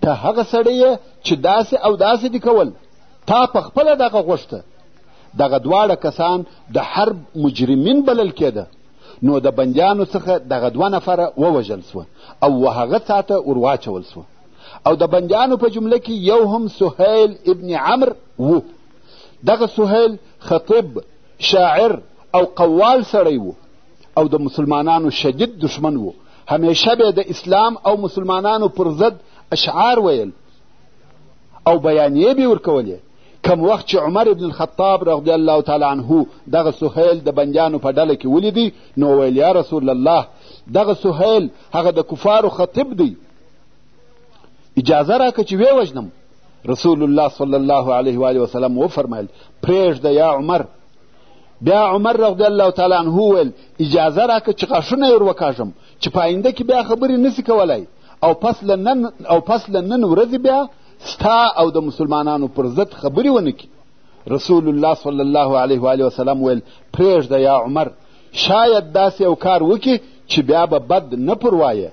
ته هغه سړی یې چې داسې او داسې دي کول تا په خپله دغه غوښته دغه دواړه کسان د حرب مجرمین بلل کېده نو د بندیانو څخه دغه دوه نفره ووژل سوه او وهغه څا ته ورواچول سوه او د بندیانو په جمله کې یو هم سهیل ابن عمر و دغه سهیل خطیب شاعر او قوال سړی و او د مسلمانانو شدید دشمن و همیشه به د اسلام او مسلمانانو پر ضد اشعار ویل او بیانیې به ورکولې کم وخت چې عمر ابن الخطاب رضی الله تعالی عنه دغه سهیل د بندیانو په ډله کې ولیدی نو ویل یا رسول الله دغه سهیل هغه د کفارو خطیب دی اجازه راکړه چې ویې وژنم رسول الله صلی الله علیه و وسلم وفرمایل پرېږده یا عمر بیا عمر رضی الله تعالی عنه وویل اجازه راکړه چې غاښونه یې ور وکاږم چې په آینده کې بیا خبرې نسی کولای او پس له نن او پس له نن ورځې بیا ستا او د مسلمانانو پر ضد خبرې ونه کړي رسول الله صلی الله علیه و وسلم ویل پرېږده یا عمر شاید داسې یو کار وکړي چې بیا به بد نه پر وایه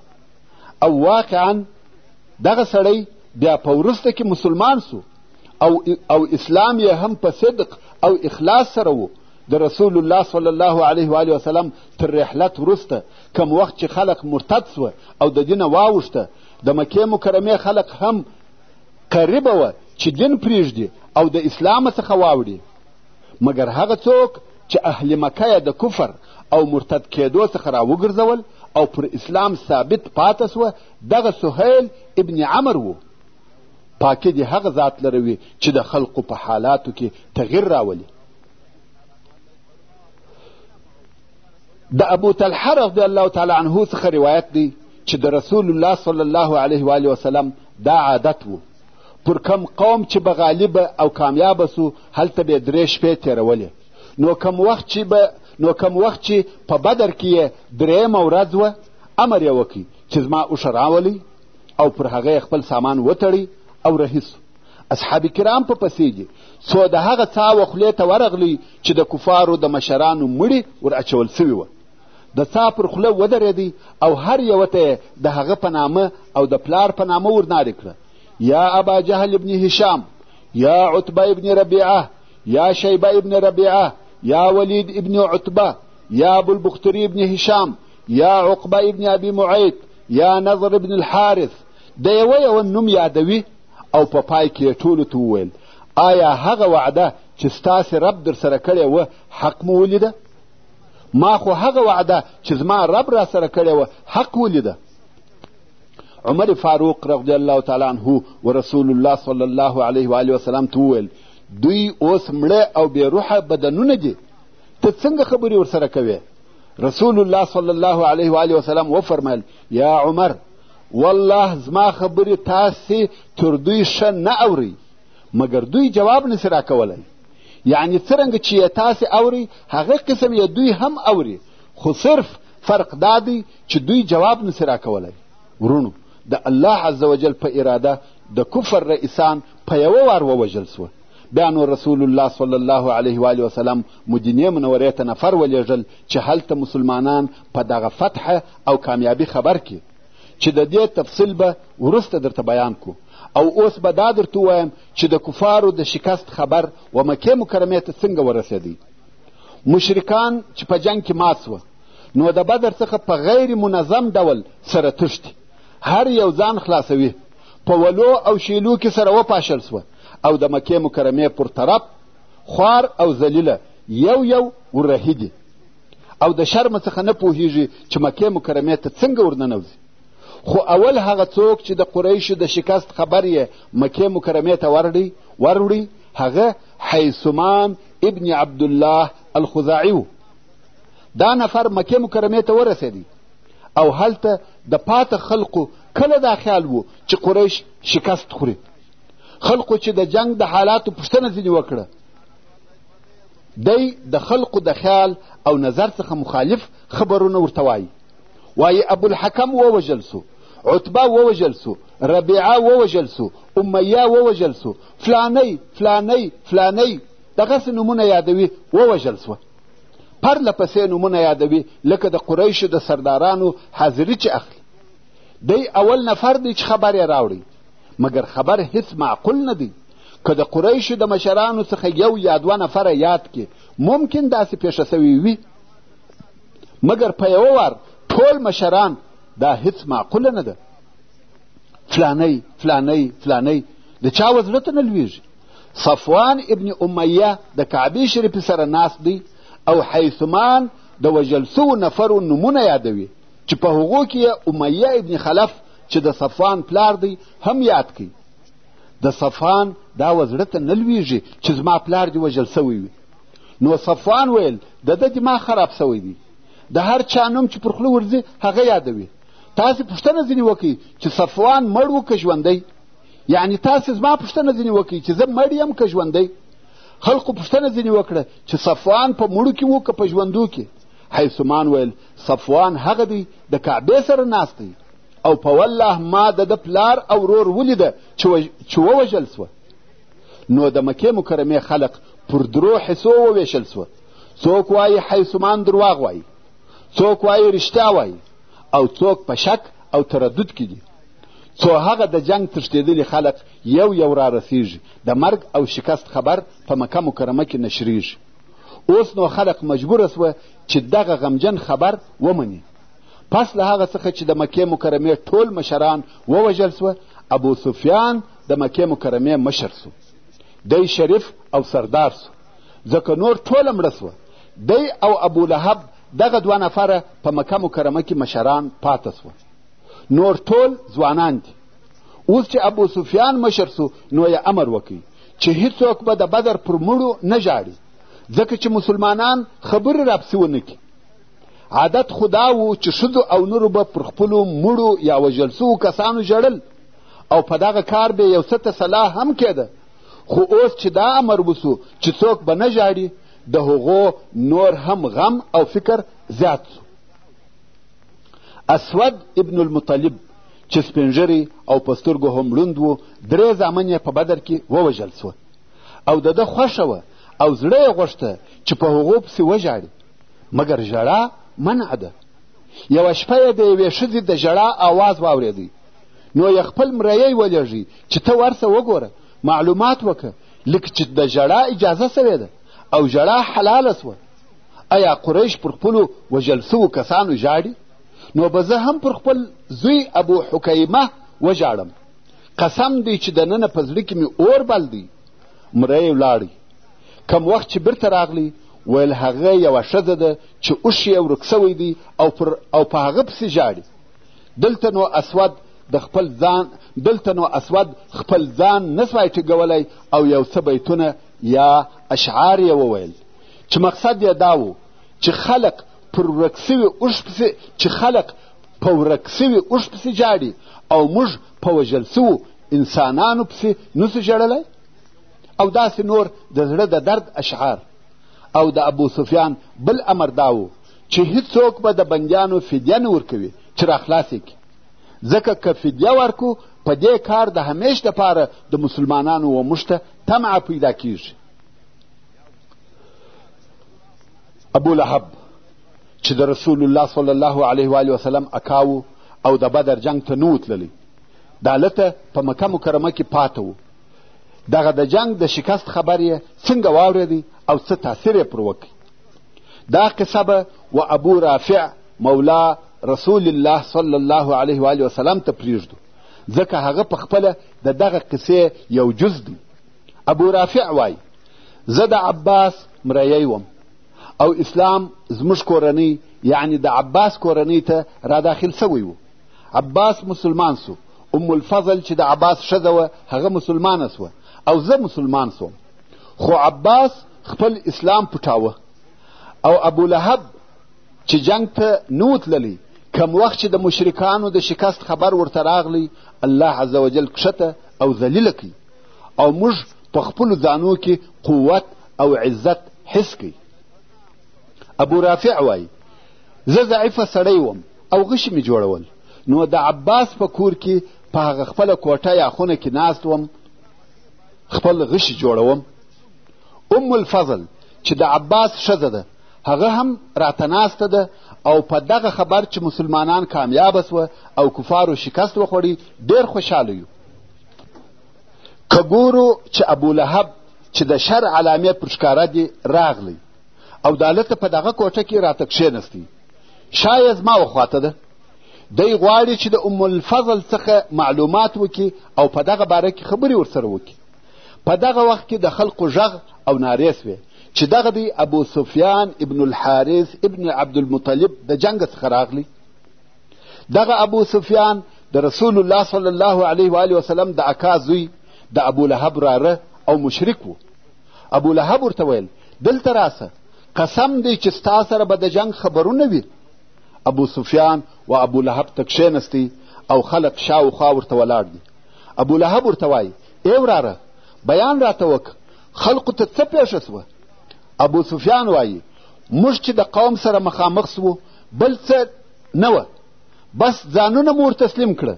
او واقعا دغه سړی بیا په وروسته کې مسلمان سو او, او اسلام یې هم په صدق او اخلاص سره و د رسول الله صلی الله علیه و وسلم تر رحلت وروسته کوم وخت چې خلق مرتد سوه او د دینه واوښته د مکې مکرمې خلق هم قریبه وه چې دین پرېږدي او د اسلامه څخه واوړي مګر هغه څوک چې اهل مکه یې د کفر او مرتد کېدو څخه راوګرځول او پر اسلام ثابت پاته سوه دغه سهیل ابن عمر و پاکي دې هغه ذات لروي چې د خلقو په حالاتو کې تغیر راولي د ابو طلحه رضی الله تعالی عنه څخه روایت دی چې د رسول الله صلی الله علیه و آله وسلم دا عادت و پر کم قوم چې به غالب او کامیاب سو هلته به درې شپې تېرولې نو کم وخت چې به نو کم وخت چې په بدر کې یې درېیمه ورځ وه امر یې وکړي چې زما اوښه راولئ او پر هغه یې خپل سامان وتړي او رهي سو اصحاب کرام په پسې دي څو د هغه څاوه خولې ته ورغلی چې د کفارو د مشرانو مړي ور اچول سوي وه د څا پر خوله ودرېدی او هر یوه ته یې د هغه په نامه او د پلار په نامه ورنارې کړه یا ابا جهل ابن هشام یا عتبه ابن ربیعه یا شیبه ابن ربیعه یا ولید ابن عتبه یا ابوالبختري ابن هشام یا عقبه ابن ابي معید یا نظر ابن الحارث د یوه یوه نوم یادوي او په پای کې یې ټولو ته وویل آیا هغه وعده چې ستاسې رب در سره کړې وه حق مو ولیده ما خو هغه وعده چې زما رب را سره کړې وه حق ولیده عمر فاروق رضی الله تعالی عنه و رسول الله صلی الله علیه و آله وسلم ته وویل دوی اوس مړه او بې روحه بدنونه دي ته څنګه خبرې ورسره کوې رسول الله صلی الله علیه و آله وسلم وفرمیل یا عمر والله زما خبرې تاسې تر دوی ښه نه اورئ مګر دوی جواب نسي راکولی یعنی څرنګه چې یې تاسې اورئ هغه قسم یې دوی هم اوري خو صرف فرق دا دی چې دوی جواب نسي راکولی ورونو د الله عز وجل په اراده د کفر رئیسان په یوه وار ووژل سوه بیا نو رسول الله صلی الله علیه و آله وسلم مدینې منورې ته نفر ولېږل چې هلته مسلمانان په دغه فتح او کامیابي خبر کړي چې د دې تفصیل به وروسته درته بیان کو او اوس به دا درته ووایم چې د کفارو د شکست خبر و مکې مکرمې ته څنګه ورسېدی مشرکان چې په جنګ کې مات سوه نو د بدر څخه په غیر منظم ډول سره تښتي هر یو ځان خلاصوي په ولو او شیلو کې سره وپاشل سوه او د مکې مکرمې پر طرف خوار او ذلیله یو یو ورهي دي او د شرمه څخه نه پوهیږي چې مکې مکرمې ته څنګه ورننوځي خو اول هغه څوک چې د قریشو د شکست خبر یې مکې مکرمې ته ورړي وروړي هغه حیثمان ابن عبدالله الخزاعي و دا نفر مکې مکرمې ته ورسېدی او هلته د پاته خلقو کله دا خیال و چې قریش شکست خوري خلقو چې د جنگ د حالاتو پوښتنه ځینې وکړه دی د خلقو د خیال او نظر څخه مخالف خبرونه ورته وایي وایي ابوالحکم ووژل سو عتبه ووژل سو ربیعه ووژل سو امیه ووژل سو فلانی فلانی فلانی دغسې نومونه یادوي ووژل سوه پرله پسې نومونه یادوي لکه د قریشو د سردارانو حاضري چې اخلي دی اول نفر دی چې خبر یې راوړي مګر خبر هیڅ معقول نه دی که د قریشو د مشرانو څخه یو یا دوه نفره یاد کې ممکن داسې پیښه سوې وي مګر په یوه وار ټول مشران دا هیڅ معقوله نه ده فلانی فلانی فلانی د چا وزړه ته نه لویږي صفوان ابن امیه د کعبې شریفې سره ناست دی او حیثمان د وژل سوو نفرو نومونه یادوي چې په هغو کې یې امیه ابن خلف چې د صفوان پلار دی هم یاد کړئ د صفوان دا وزړه ته نه لویږي چې زما پلار دې وژل سوی وي نو صفوان ویل د ده دماغ خراب سوی دی د هر چا نوم چې پر خوله ورځي هغه یادوي تاسې پوښتنه ځینې وکړئ چې صفوان مړ و که ژوندی یعنی تاسې زما پوښتنه ځینې وکړئ چې زه مړ یم که ژوندی خلقو پوښتنه ځینې وکړه چې صفوان په مړو کې و که په ژوندو کې حیثمان ویل صفوان هغه دی د کعبې سره ناست دی او په والله ما د ده پلار او ورور ولیده چې ووژل سوه نو د مکې مکرمې خلق پر درو حصو وویشل سوه څوک وایي حیثمان درواغ وایي څوک وایي رښتیا وایي او څوک په شک او تردد کې دي څو هغه د جنگ تښتېدلي خلق یو یو را رسیږي د مرګ او شکست خبر په مکه مکرمه کې نشریږي اوس نو خلق مجبوره سوه چې دغه غمجن خبر ومني پس له هغه څخه چې د مکې مکرمې ټول مشران ووژل سوه ابو سفیان د مکې مکرمې مشر سو دی شریف او سردار سو ځکه نور ټوله مړه سوه دی او ابو لهب دغه دوه نفره په مکه مکرمه کې مشران پاته سوه نور ټول ځوانان دي اوس چې ابو سفیان مشر سو نو یې امر وکړي چې هیڅوک به د بدر پر مړو نه ژاړي ځکه چې مسلمانان خبرې راپسې ونه کړي عادت خو دا و چې ښځو او نورو به پر خپلو مړو یا وژل سوو کسانو ژړل او په دغه کار به یو څه تسلا هم کېده خو اوس چې دا امر وسو چې څوک به نه ژاړي د هغو نور هم غم او فکر زیات سو اسود ابن المطلب چې سپینږیری او په سترګو هم ړوند و درې زامن یې په بدر کې ووژل سوه او د ده خوښه وه او زړه یې غوښته چې په هغو پسې وژاړي مګر ژړا منع ده یوه شپه یې د یوې ښځې د ژړا آواز واورېدی نو یې خپل مریی ولېږي چې ته ورسه وګوره معلومات وکړه لږ چې د ژړا اجازه سوې ده او ژړا حلاله سوه ایا قریش پر خپلو وژل سوو کسانو ژاړي نو به زه هم پر خپل زوی ابو حکیمه وژاړم قسم دی چې دننه په زړه کې مې اور بل دی مری ولاړی کم وخت چې بیرته راغلی ویل هغه یوه ښځه ده چې اوښ یې ورک سوی دی او, پر او په هغه پسې ژاړي دلته نو اسود د خپل ځان دلته نو اسود خپل ځان نه سوای ټګولی او یو څه بیتونه یا اشعار یې وویل چې مقصد یې دا و چې خلق پر ورک سوي اوښ پسې چې خلق په ورک سوي اوښ پسې ژاړي او موږ په وژل سوو انسانانو پسې نسو ژړلی او داسې نور د زړه د درد اشعار او د ابو سفیان بل امر دا و چې هیڅوک به د بندیانو فدیه نه ورکوي چې راخلاص یې کړي ځکه که فدیه ورکو په دې کار د همیش دپاره د مسلمانانو و موږ ته طمعه پیدا کیږي ابو لهب چې د رسول الله صلی الله علیه و وسلم اکاو او د بدر جنگ ته نه وتللی دا لته په مکه مکرمه کې پاته و دغه د جنگ د شکست خبر یې څنګه واورېدی او څه تاثیر یې پر وکړي دا قصه به و ابو رافع مولا رسول الله صلی الله علیه و وسلم ته پرېږدو ځکه هغه په خپله د دغه قصې یو جز دی ابو رافع وایي زه د عباس مریی وم او اسلام زموږ کورنۍ یعنی د عباس کورنۍ ته را داخل سوی و عباس مسلمان سو ام الفضل چې د عباس ښځه وه هغه مسلمانه سوه او زه مسلمان سوم خو عباس خپل اسلام پټاوه او ابولهب چې جنگ ته نه تللی کم وخت چې د مشرکانو د شکست خبر ورته راغلی الله عز وجل کښته او ذلیله کړي او موږ په خپلو ځانو کې قوت او عزت حس کوي ابو رافع وایي زه ضعیفه سړی وم او غشي مې جوړول نو د عباس په کور کې په هغه خپله کوټه یا خونه کې ناست وم خپل غشي جوړوم ام الفضل چې د عباس ښځه ده هغه هم راته ناسته ده او په دغه خبر چې مسلمانان کامیابه سوه او کفارو شکست وخوړی ډېر خوشحاله یو که ګورو چې ابولهب چې د شر علامې پر ښکاره دي راغلی او د هلته په دغه کوټه کې راته کښېنستی شا یې زما وخواته ده دی غواړي چې د ام الفضل څخه معلومات وکړي او په دغه باره کې خبرې ورسره وکړي په دغه وخت کې د خلقو غږ او نارې سوې چې دغه دی ابو سفیان ابن الحارث ابن عبدالمطلب د جنګ څخه راغلی دغه ابو سفیان د رسول الله صلی الله علیه و آله وسلم د اکا زوی د ابو لهب راره او مشرک و ابو لهب ورته ویل دلته راسه قسم دی چې ستا سره به د جنگ خبرونه وي ابو سفیان و ابو لهب ته کښېنستی او خلق شاوخوا ورته ولاړ دي ابو لهب ورته وایي ای وراره بیان راته وکړه خلقو ته څه پېښه سوه ابو سفیان وایي موږ چې د قوم سره مخامخ سوو بل څه نه وه بس ځانونه مو ور تسلیم کړه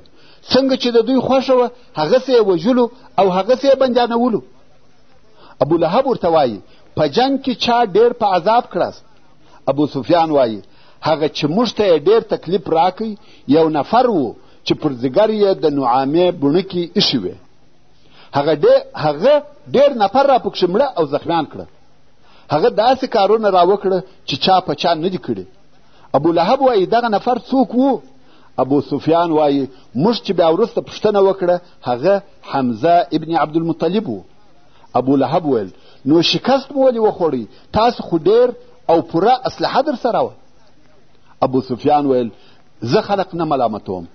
څنګه چې د دوی خوښه وه هغسې یې وژلو او هغسې یې بندیانولو ابولهب ورته وایي په جنګ کې چا ډېر په عذاب کړاست ابو سفیان وایي هغه چې موږ ته یې ډېر تکلیف راکړي یو نفر و چې پر ځګر یې د نعامې بڼکې ایښې وې هغه ډېر نفر را پکښې مړه او زخمیان کړه هغه داسې کارونه راوکړه چې چا په چا نه دي کړي ابولهب وایي دغه نفر څوک وو ابو سفیان وایي موږ چې بیا وروسته پوښتنه وکړه هغه حمزه ابن عبدالمطلب و ابو لهب ویل نو شکست مو ولې وخوړی تاسو خو ډېر او پوره اسلحه در سره وه ابو سفیان ویل زه خلق نه ملامتوم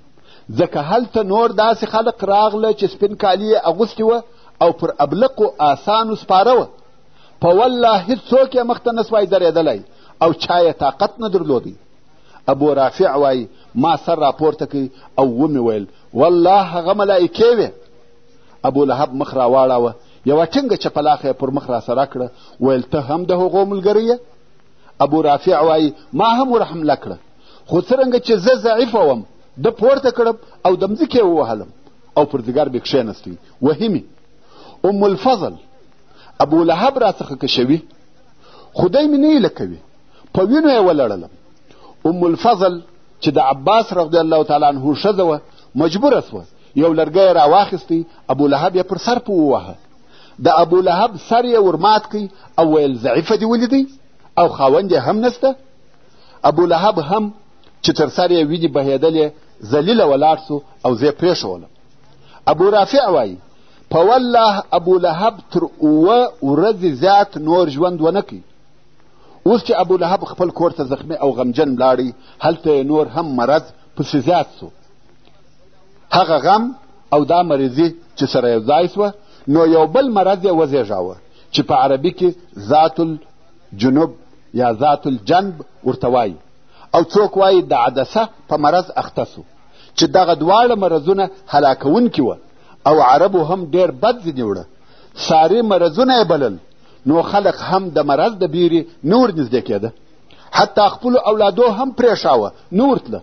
ځکه هلته نور داسې خلق راغله چې سپین کالي یې اغوستي وه او پر ابلقو آسانو سپاره وه په والله هیڅوک یې مخته نه سوای درېدلی او چا یې طاقت نه درلودی ابو رافع وایي ما سر راپورته کوي او ومې ویل والله هغه ملایکې وې ابو لهب مخ راواړاوه یوه ټینګه چپلاخه یې پر مخ راسره کړه ویل ته هم د هغو ملګری یې ابو رافع وایي ما هم ور حمله کړه خو څرنګه چې زه ضعیفه وم ده پورته کړم او د مځکې ووهلم او پر ځیګر مې کښېنستی وهي مې ام الفضل ابو لهب راڅخه کشوي خدای مې نه ایله کوي په وینو یې ولړلم ام الفضل چې د عباس رضی الله تعالی عنه ښځه وه مجبوره سوه یو لرګی یې راواخیستی ابو لهب یې پر سر په ووهه د ابو لهب سر یې ورمات کړي او ویل ضعیفه دې ولیدی او خاوند یې هم نسته ابو لهب هم چې تر سر یې وینې بهېدلې ذلیله ولاړ سو او زه پرېښوولم ابو رافع وایي په والله ابو لهب تر اووه ورځې زیات نور ژوند ونه کوي اوس چې ابو لهب خپل کور ته زخمی او غمجن ولاړی هلته یې نور هم مرض پسې زیات سو هغه غم او دا مریضي چې سره یو ځای سوه نو یو بل مرض یې وزېږاوه چې په عربي کې ذات الجنوب یا ذات الجنب ورته وایي او څوک وایي د عدسه په مرض اخته سو چې دغه دواړه مرضونه هلاکوونکي وه او عربو هم ډېر بد ځینې وړه ساري مرضونه یې بلل نو خلق هم د مرض د بیرې نه ورنږدې کېده حتی خپلو اولادو هم پرېښاوه نه ورتله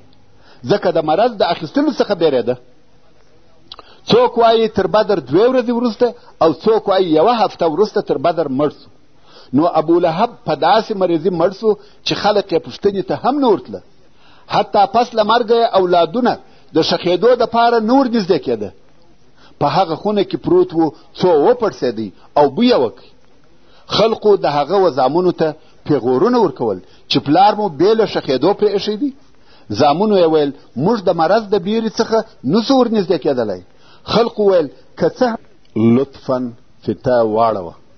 ځکه د مرض د اخیستلو څخه بېرېده څوک وایي تر بدر دوې ورځې وروسته او څوک وایي یوه هفته وروسته تر بدر مړ سو نو ابولهب په داسې مریضي مړ سو چې خلک یې پوښتنې ته هم نه ورتله حتی پس له مرګه یې اولادونه د ښخېدو دپاره نه ور نږدې کېده په هغه خونه کې پروت و څو وپړسېدی او بوی یې وکړ خلقو د هغه و زامنو ته پیغورونه ورکول چې پلار مو بې له ښخېدو پرې ایښی دی زامنو یې ویل موږ د مرض د بیرې څخه نسو ور نږدې کېدلی خلقو ویل که څه لطفا فتا واړوه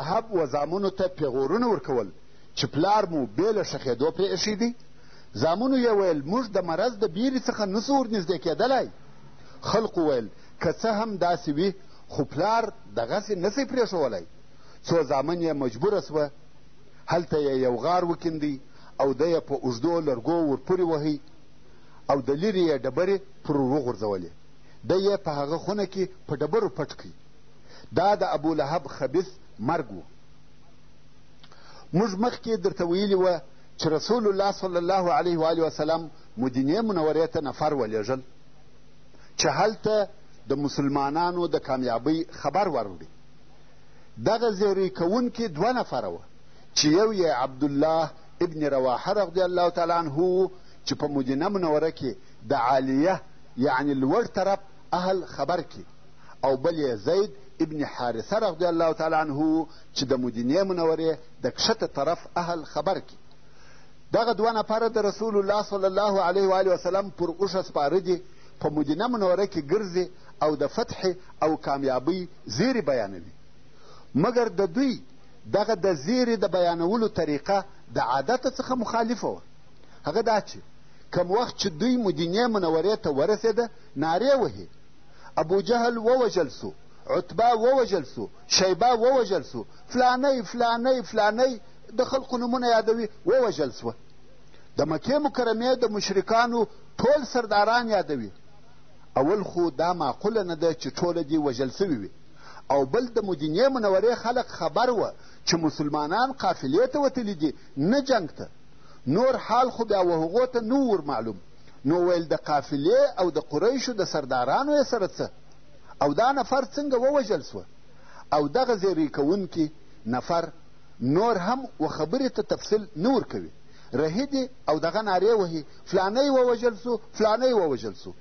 هب و زامنو ته پیغورونه ورکول چې پلار مو بې له ښخېدو پرې ایښی دی زامنو یې ویل موږ د مرض د بیرې څخه نسو ورنږدې کېدلی خلقو ویل که څه هم داسې وي خو پلار دغسې نسی پرېښولی څو زامن یې مجبوره سوه هلته یې یو غار وکیندی او ده یې په اوږدو لرګو ورپورې وهی او د لیرې یې ډبرې پر وغورځولې ده یې په هغه خونه کې په ډبرو پټ کړي دا د ابولهب خبیث مرګ و موږ مخکې درته ویلي وه چې رسول الله صلی الله علیه و آله وسلم مدینې منورې ته نفر ولېږل چې هلته د مسلمانانو د کامیابۍ خبر وروړي دغه زیری کوونکي دوه نفره وه چې یو یې عبدالله ابن رواحه رضی الله تعالی عنه و چې په مدینه منوره کې د عالیه یعنی لوړ طرف اهل خبر کې او بل یې زید ابن حارثه رضی الله تعالی عنه چې د مدینې منورې د کښته طرف اهل خبر کې دغه دوه نفره د رسول الله صلی الله علیه و وسلم پر اوښه سپاره دي په مدینه منوره کې ګرځي او د فتح او کامیابۍ زیري بیانوي مګر د دوی دغه د زیري د بیانولو طریقه د عادت څخه مخالفه وه هغه دا چې کم وخت چې دوی مدینې منورې ته ورسېده نارې وهې ابو جهل ووژل سو عتبه ووژل سو شیبه ووژل سو فلانی فلانی فلانی د خلقو نومونه یادوي ووژل سوه د مکې مکرمې د مشرکانو ټول سرداران یادوي اول خو دا معقوله نه ده چې ټوله دې وژل شوي وي او بل د مدینې منورې خلک خبر وه چې مسلمانان قافلې ته وتلي دي نه جنګ ته نور حال خو بیا وهغو ته نه ور معلوم نو ویل د قافلې او د قریشو د سردارانو یې سره څه او دا نفر څنګه ووژل سوه او دغه زیری کوونکي نفر نور هم و خبرې ته تفصیل نه ورکوي رهي دي او دغه نارې وهي فلانی ووژل سو فلانی ووژل سو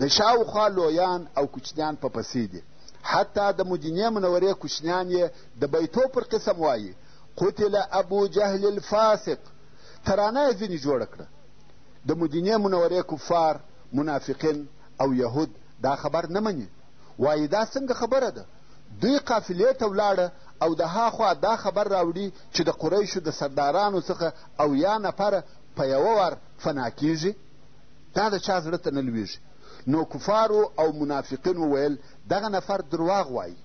د شاوخوا لویان او کوچنیان په پسې دي حتی د مدینې منورې کوچنیان یې د بیتو پر قسم وایي قتل ابو جهل الفاسق ترانه یې ځینې جوړه کړه د مدینې منورې کفار منافقین او یهود دا خبر نه مني وایي دا څنګه خبره ده دوی قافلې ته ولاړه او د ها خوا دا خبر راوړي چې د قریشو د سردارانو څخه اویا نفره په یوه وار فنا کیږي دا د چا زړه ته نه لویږي نو کفارو او منافقینو ویل دغه نفر درواغ وایي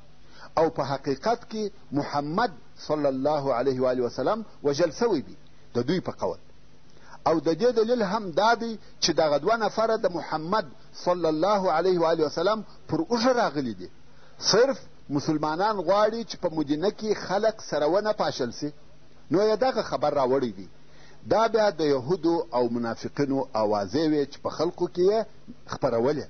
او په حقیقت کې محمد صلی الله علیه و وسلم وژل سوی دی د دوی په قول او د دې دلیل هم دا دی چې دغه دوه نفره د محمد صلی الله علیه و وسلم پر اوږه راغلي دي صرف مسلمانان غواړي چې په مدینه کې خلق سره ونه پاشل سي نو یې دغه خبر راوړی دی دا بیا د یهودو او منافقینو اوازې وې چې په خلقو کې یې خپرولې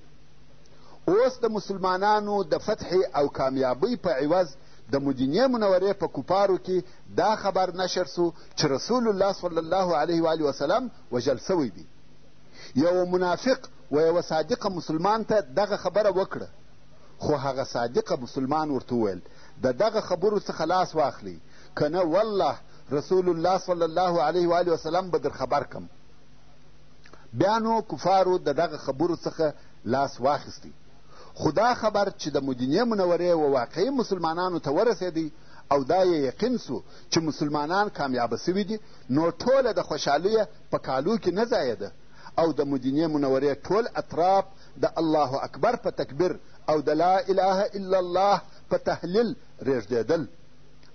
اوس د مسلمانانو د فتحې او کامیابۍ په عوض د مدینې منورې په کفارو کې دا خبر نشر سو چې رسول الله صلی الله علیه و علیه وسلم وژل سوی دی یو منافق و یوه صادقه مسلمان ته دغه خبره وکړه خو هغه صادقه مسلمان ورته وویل د دغه خبرو څخه لاس واخلئ که نه والله رسول الله صلی الله علیه و آله وسلم به در خبر کم بیا نو کفارو د دغه خبرو څخه لاس واخیستی خو دا خبر چې د مدینې منورې و واقعي مسلمانانو ته ورسېدی او دا یې یقین سو چې مسلمانان کامیابه سوي دي نو ټوله د خوشحالیه په کالو کې نه ځایېده او د مدینې منورې ټول اطراف د الله اکبر په تکبیر او د لا اله الا الله په تحلیل رېږدېدل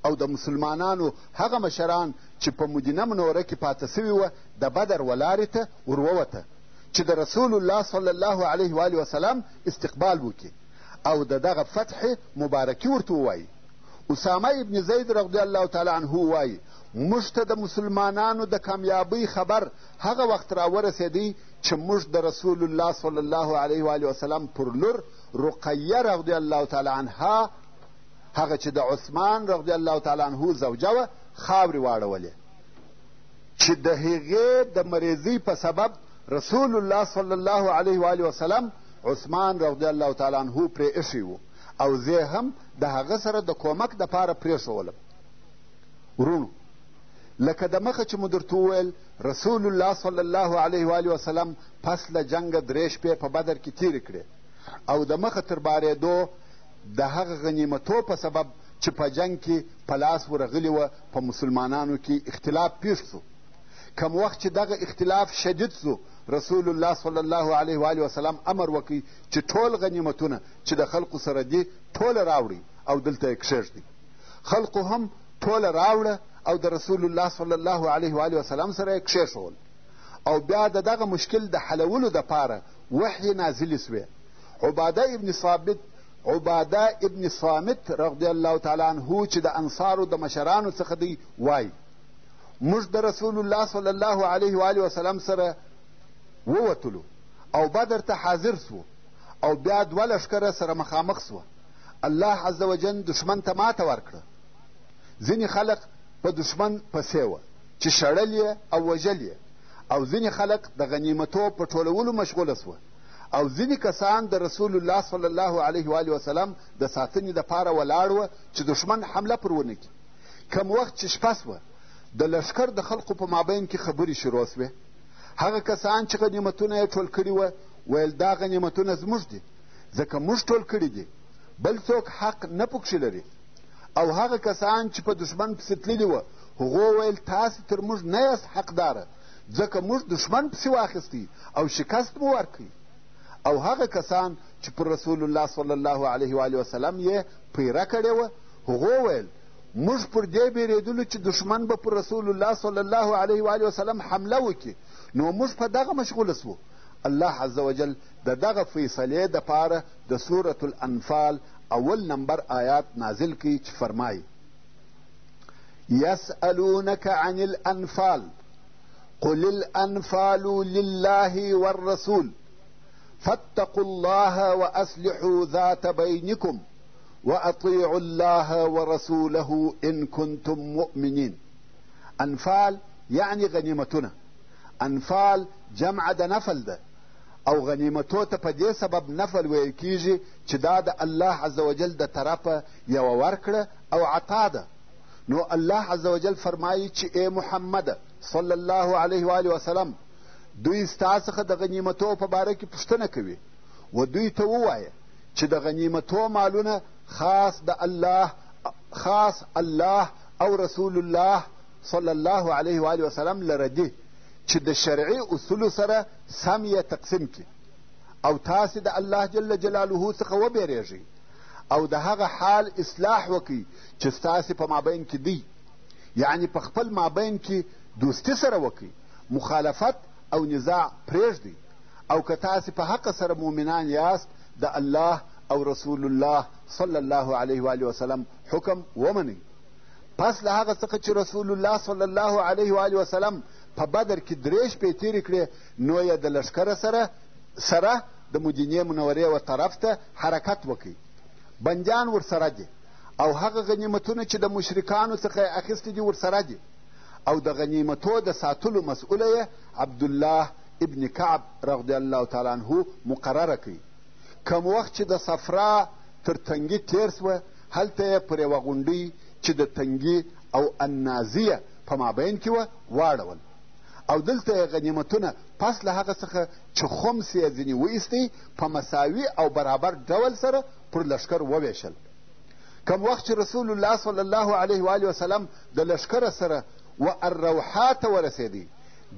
او د مسلمانانو هغه مشران چې په مدینه منوره کې پاته سوي وه د بدر ولارې ته ورووته چې د رسول الله صلی الله علیه و وسلم استقبال وکړي او د دغه فتح مبارکي ورته ووایي اسامه ابن زید رضی الله تعالی عنه وایي موږ ته د مسلمانانو د کامیابۍ خبر هغه وخت راورسېدی چې موږ د رسول الله صلی الله علیه و علیه وسلم پر لور رقیه رضی الله تعالی عنها هغه چې د عثمان رضی الله تعالی عنه زوجه وه خاورې واړولې چې د هغې د مریضۍ په سبب رسول الله صلی الله علیه و علیه وسلم عثمان رضی الله تعالی عنه پرې ایښی و او زه هم د هغه سره د کومک دپاره پرېښولم ورونو لکه د مخه چې مو درته وویل رسول الله صلی الله علیه و آله وسلم پس له جنګه درې شپې په بدر کې تېرې کړې او د مخه تر بارېدو د هغه غنیمتو په سبب چې په جنګ کې په لاس ورغلي وه په مسلمانانو کې اختلاف پیښ سو کم وخت چې دغه اختلاف شدید سو رسول الله صلی الله علیه و آله وسلم امر وکړي چې ټول غنیمتونه چې د خلقو سره دي ټول راوړي او دلته یې کښېږدي خلقو هم ټوله راوړه او د رسول الله صلی الله علیه و علیه وسلم سره یې کښېښول او بیا د دغه مشکل د حلولو دپاره وحیې نازلې سوې عباده ابن ثابت عباده ابن صامت رضی الله تعالی عنه چې د انصارو د مشرانو څخه دی وایي موږ د رسول الله صلی الله علیه و علیه وسلم سره ووتلو او بدر ته حاضر سو او بیا دوه لښکره سره مخامخ سوه الله عز وجل دښمن ته ماته ورکړه ځینې خلق په دښمن پسې وه چې شړل یې او وژل یې او ځینې خلق د غنیمتو په ټولولو مشغوله سوه او ځینې کسان د رسول الله صلی الله علیه و وسلم د ساتنې دپاره ولاړ وه چې دښمن حمله پر ونه کړي کم وخت چې شپه سوه د لښکر د خلقو په مابین کې خبرې شروع سوې هغه کسان چې غنیمتونه یې ټول کړي وه ویل دا غنیمتونه زموږ دي ځکه موږ ټول کړي دي بل څوک حق نه پکښې لري او هغه کسان چې په دښمن پسې تللي وه هغو ویل تاسې تر موږ نه یاست حقداره ځکه موږ دښمن پسې واخیستی او شکست مو ورکړي او هغه کسان چې پر رسول الله صلی الله علیه و وسلم یې پیره کړې وه هغو ویل موږ پر دې بیرېدلو چې دښمن به پر رسول الله صلی الله علیه و وسلم حمله وکړي نو موږ په دغه مشغوله سوو الله عز وجل د دغه فیصلې دپاره د سورة الانفال اول نمبر آیات نازل کړئ چې فرمایي یسألونک عن الانفال قل الانفال لله والرسول فاتقوا الله واصلحوا ذات بينكم واطيعوا الله ورسوله ان كنتم مؤمنين انفال يعني غنیمتونه انفال جمع د نفل ده او غنیمتو ته په دې سبب نفل ویل کیږي چې دا د الله عز وجل د طرفه یوه ورکړه او عطا ده نو الله عز وجل فرمایي چې ای محمده صلی الله علیه و وسلم دوی ستا څخه د غنیمتو په باره کې پوښتنه کوي و دوی ته ووایه چې د غنیمتو مالونه خاص د الله خاص الله او رسول الله صلی الله علیه و آله وسلم لره دي چې د شرعي اصولو سره سم یې تقسیم کړي او تاسې د الله جل جلاله څخه وبېرېږئ او د هغه حال اصلاح وکړئ چې ستاسې په مابین کې دی یعنې په خپل مابین کې دوستي سره وکړئ مخالفت او نزاع پرېږدئ او که تاسې په حق سره مؤمنان یاست د الله او رسول الله صلی الله علیه و وسلم حکم ومنئ پس له هغه څخه چې رسول الله صلی الله علیه وآله وسلم په بدر کې درې شپې تېرې کړې نو یې د لښکره سره سره د مدینې منورې و طرف ته حرکت وکړي بندیان ورسره دي او هغه غنیمتونه چې د مشرکانو څخه یې اخیستي دي ورسره دي او د غنیمتو د ساتلو مسؤله یې عبدالله ابن کعب رضی الله تعالی عنه مقرره کړي کم وخت چې د صفرا تر تنګي تېر سوه هلته یې پر یوه غونډۍ چې د تنګي او النازیه په مابین کې وه واړول او دلته یې غنیمتونه پس له هغه څخه چې خمس یې ځینې وایستی په مساوي او برابر ډول سره پر لښکر وویشل کم وخت چې رسول الله صلی الله علیه و آله وسلم د لښکره سره و الروحا ته ورسېدی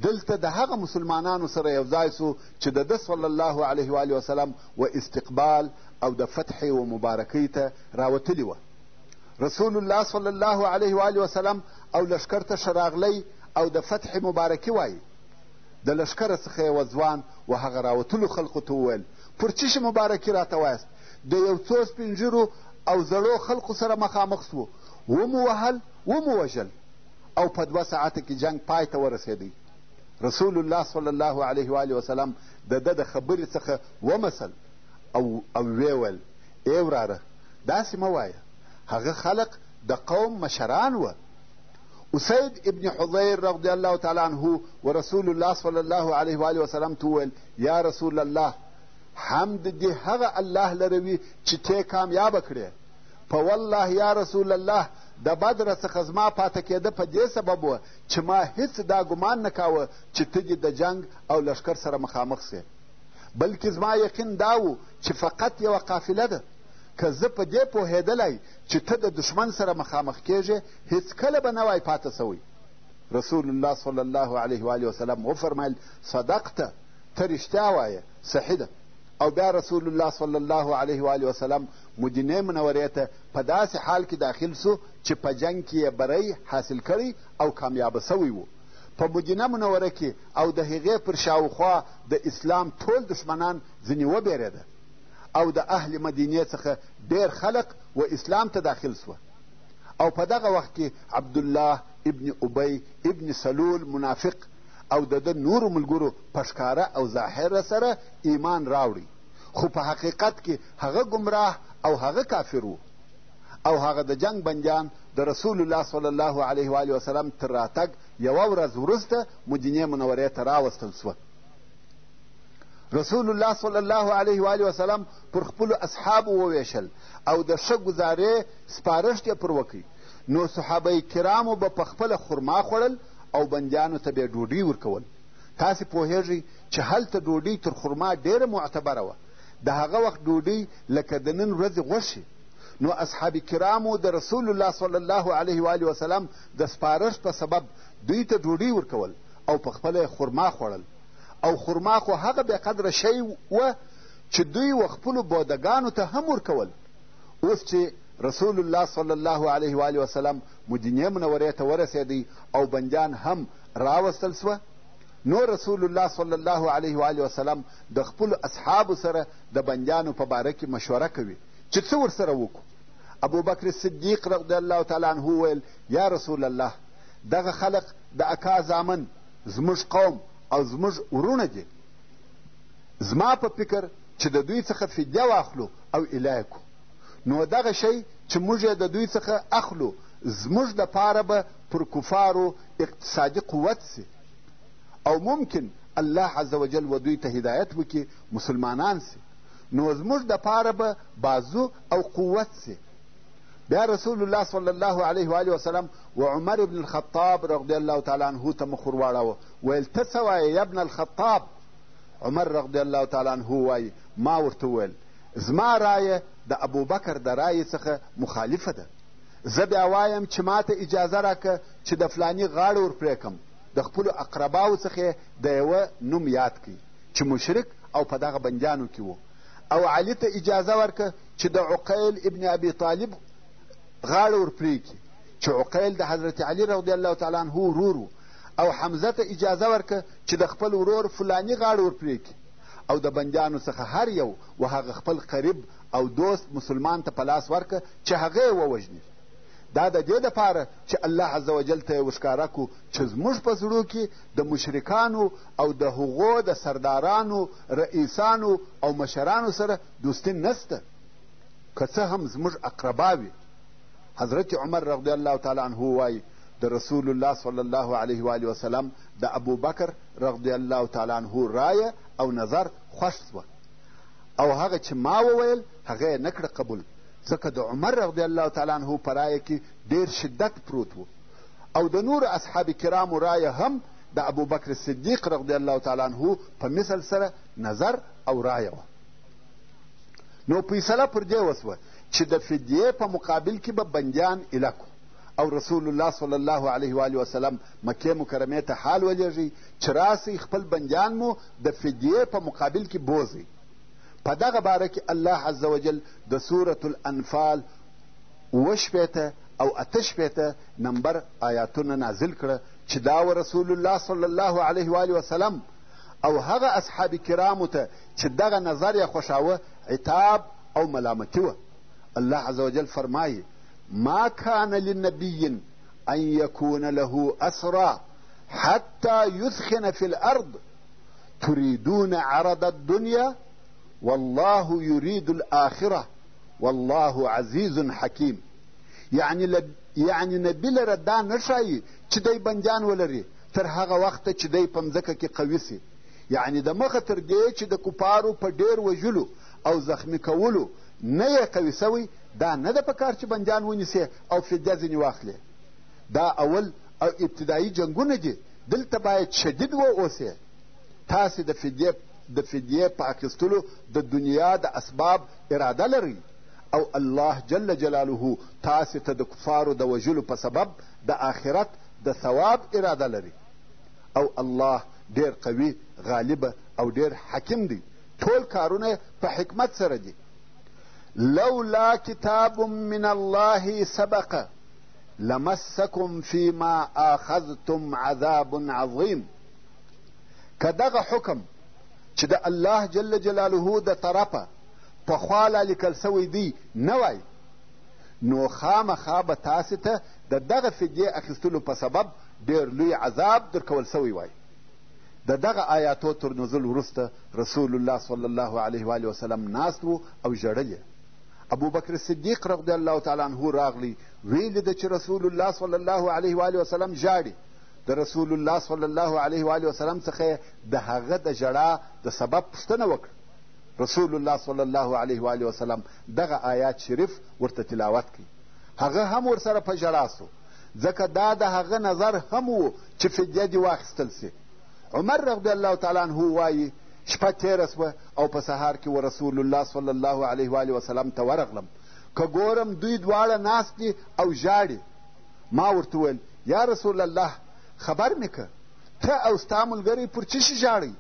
دلته د هغه مسلمانانو سره یو ځای سو چې د ده صلی الله علیه و آله وسلم و استقبال او د فتحې و مبارکۍ ته راوتلي وه. رسول الله صلی الله علیه و آله وسلم او لښکر ته ښه راغلی او د فتحې مبارکي وایي. د لښکره څخه یوه ځوان و هغه راوتلو خلقو ته وویل، پر څه شي مبارکي راته وایاست؟ د یو څو سپین ږیرو او زړو خلقو سره مخامخ سوو، ومو وهل، ومو وژل او په دوه ساعته کې جنګ پای ته ورسېدی. رسول الله صلی الله علیه وآله وسلم د ده د خبرې څخه ومسل او او ویې ویل ای وراره داسې مه وایه هغه خلق د قوم مشران وه اسید ابن حضیر رضی الله تعالی عنه و رسول الله صلی الله علیه و آله وسلم ته وویل یا رسول الله حمد دې هغه الله لروي چې ته کامیابه کړې په والله یا رسول الله د بدره څخه زما پاته کېده په دې سبب وه چې ما هېڅ دا ګمان نه کاوه چې ته دې د جنګ او لښکر سره مخامخ سې بلکې زما یقین دا و چې فقط یوه قافله ده که زه په دې پوهېدلی چې ته د دښمن سره مخامخ کېږې هېڅکله به نه وای پاته سوی رسول الله صلی الله علیه و وسلم وفرمایل صدقته ته رښتیا وایې صحیح ده او بیا رسول الله صلی الله علیه و وسلم مدینې منورې ته په داسې حال کې داخل سو چې په جنګ کې یې بری حاصل کړی او کامیابه شوی و. په مدینه منوره کې او د هغې پر شاوخوا د اسلام ټول دښمنان ځنې وبېرېده او د اهل مدینې څخه ډېر خلق و اسلام ته داخل شوه او په دغه وخت کې عبدالله ابن ابی ابن سلول منافق او د ده نورو ملګرو په ښکاره او ظاهره سره ایمان راوړی خو په حقیقت کې هغه ګمراه او هغه کافر و او هغه د جنګ بندیان د رسول الله صلی الله علیه و آله وسلم تر راتګ یوه ورځ وروسته مدینې منورې ته راوستل شوه رسول الله صلی الله علیه و آله وسلم پر خپلو اصحابو وویشل او د ښه ګزارې سپارښت یې پر وکړي نو صحابه کرامو به په خپله خرما خوړل او بندیانو ته به ډوډۍ ورکول تاسې پوهیږئ چې هلته ډوډۍ تر خرما ډېره معتبره وه د هغه وخت ډوډۍ لکه د نن ورځې غوښې نو اصحاب کرامو د رسول الله صلی الله علیه و آله وسلم د سپارښت په سبب دوی ته ډوډۍ ورکول او په خپله یې خرما خوړل او خرما خو هغه بې قدره شی وه چې دوی و خپلو بودګانو ته هم ورکول اوس چې رسول الله صلی الله علیه و آله وسلم مدینې منورې ته ورسېدی او بندیان هم راوستل سوه نو رسول الله صلی الله علیه و آله وسلم د خپلو اصحابو سره د بندیانو په باره کې مشوره کوي چې څه ورسره وکړو ابوبکر صدیق رضی الله تعالی عنه وویل یا رسول الله دغه خلق د اکا زامن زموږ قوم او زموږ ورونه دي زما په فکر چې د دوی څخه فدیه واخلو او اله کو نو دغه شی چې موږ یې د دوی څخه اخلو زموږ دپاره به پر کفارو اقتصادي قوت سي او ممکن الله عز وجل و دوی ته هدایت وکړي مسلمانان سي نو زموږ دپاره به بازو او قوت سي بیا رسول الله صلی الله علیه وآله وسلم و عمر ابن الخطاب رضی الله تعالی عنه ته مخ ورواړاوه ویل ته څه وایې یا ابن الخطاب عمر رضی الله تعالی عنه وایي ما ورته وویل زما رایه د ابوبکر د رایې څخه مخالفه ده زه بیا وایم چې ما ته اجازه راکړه چې د فلاني غاړه ور پرې کړم د خپلو اقرباو څخه یې د یوه نوم یاد کړي چې مشرک او په دغه بندیانو کې و او علي ته اجازه ورکړه چې د عقیل ابن ابي طالب غاړه ور پرې کړي چې عقیل د حضرت علي رضی الله تعالی عنه ورور و او حمزه ته اجازه ورکړه چې د خپل ورور فلاني غاړه ور پرې کړي او د بندیانو څخه هر یو و هغه خپل قریب او دوست مسلمان ته په لاس ورکړه چې هغه یې ووژني دا د دې دپاره چې الله عز وجل ته یې وښکاره کړو چې زموږ په زړو کې د مشرکانو او د هغو د سردارانو رئیسانو او مشرانو سره دوستي نسته که څه هم زموږ اقربا وي حضرت عمر رضی الله تعالی عنه وایي د رسول الله صلی الله علیه و وسلم د ابوبکر رضی الله تعالی عنه رایه او نظر خوښ سوه او هغه چې ما وویل هغه یې نه کړه قبول ځکه د عمر رضی الله تعالی عنه په رایه کې ډېر شدت پروت و او د نورو اصحاب کرامو رایه هم د ابوبکر صدیق رضی الله تعالی عنه په مثل سره نظر او رایه وه نو فیصله پر دې وسوه چې د فدیې په مقابل کې به بندیان ایله کړو او رسول الله صلی الله علیه و آله وسلم مکې مکرمې ته حال ولېږي چې راسئ خپل بندیان مو د فدیې په مقابل کې بوځئ په دغه باره کې الله عز وجل د سورة الانفال اووه شپېته او اته شپېته نمبر آیاتونه نازل کړه چې دا و رسول الله صلی الله علیه و آله وسلم او هغه اصحاب کرامو ته چې دغه نظر یې خوښاوه عتاب او ملامتي وه الله عز وجل فرمایي ما کان لنبی ان یکون له اسرا حتی یثخن فی الارض تريدون عرض الدنيا والله يريد الآخره والله عزيز حکیم یعنی لب... یعنی نبی لره دا نه ښایي چې دی بندیان ولري تر هغه وخته چې دی په مځکه کې قوي سي یعنی د مخه تر دې چې د کفارو په ډېر وژلو او زخمی کولو نه یې قوي سوی دا نه ده په کار چې بندیان ونیسې او فدیه ځینې واخلې دا اول او ابتدايي جنګونه دي، دلته باید شدید و اوسې، تاسې د فدیې د فدیې په اخیستلو د دنیا د اسباب اراده لرئ او الله جل جلاله تاسې ته د کفارو د وژلو په سبب د آخرت د ثواب اراده لري او الله ډیر قوي غالب او ډیر حکیم دی ټول کارونه په حکمت سره دي لولا کتاب من الله سبقه لمسکم فیما آخذتم عذاب عظیم که دغه حکم چې د الله جل جلاله د طرفه پخوا لا لیکل سوی دی نه وای نو خامخا به تاسې ته د دغه فدیې اخیستلو په سبب ډېر لوی عذاب درکول سوی وای د دغه آیاتو تر نزول وروسته رسول الله صلی الله علیه و وسلم ناست و او ژړل ابوبکر صدیق رضی الله تعالی عنه راغلی ویلي ده چې رسول الله صلی الله علیه و وسلم ژاړي د رسول الله صلی الله علیه و وسلم څخه د هغه د ژړا د سبب پوښتنه وکړه رسول الله صلی الله علیه و وسلم دغه آیات شریف ورته تلاوت کړي هغه هم ورسره په ژړا سو ځکه دا د هغه نظر هم و چې فدیه دې واخیستل سي عمر رضی الله تعالی عنه وایي شپه تېره سوه او په سهار کې و رسول الله صلی الله علیه و آله وسلم ته ورغلم که ګورم دوی دواړه ناست دي او ژاړي ما ورته وویل یا رسول الله خبر مې که ته او ستا ملګری پر څه شي ژاړئ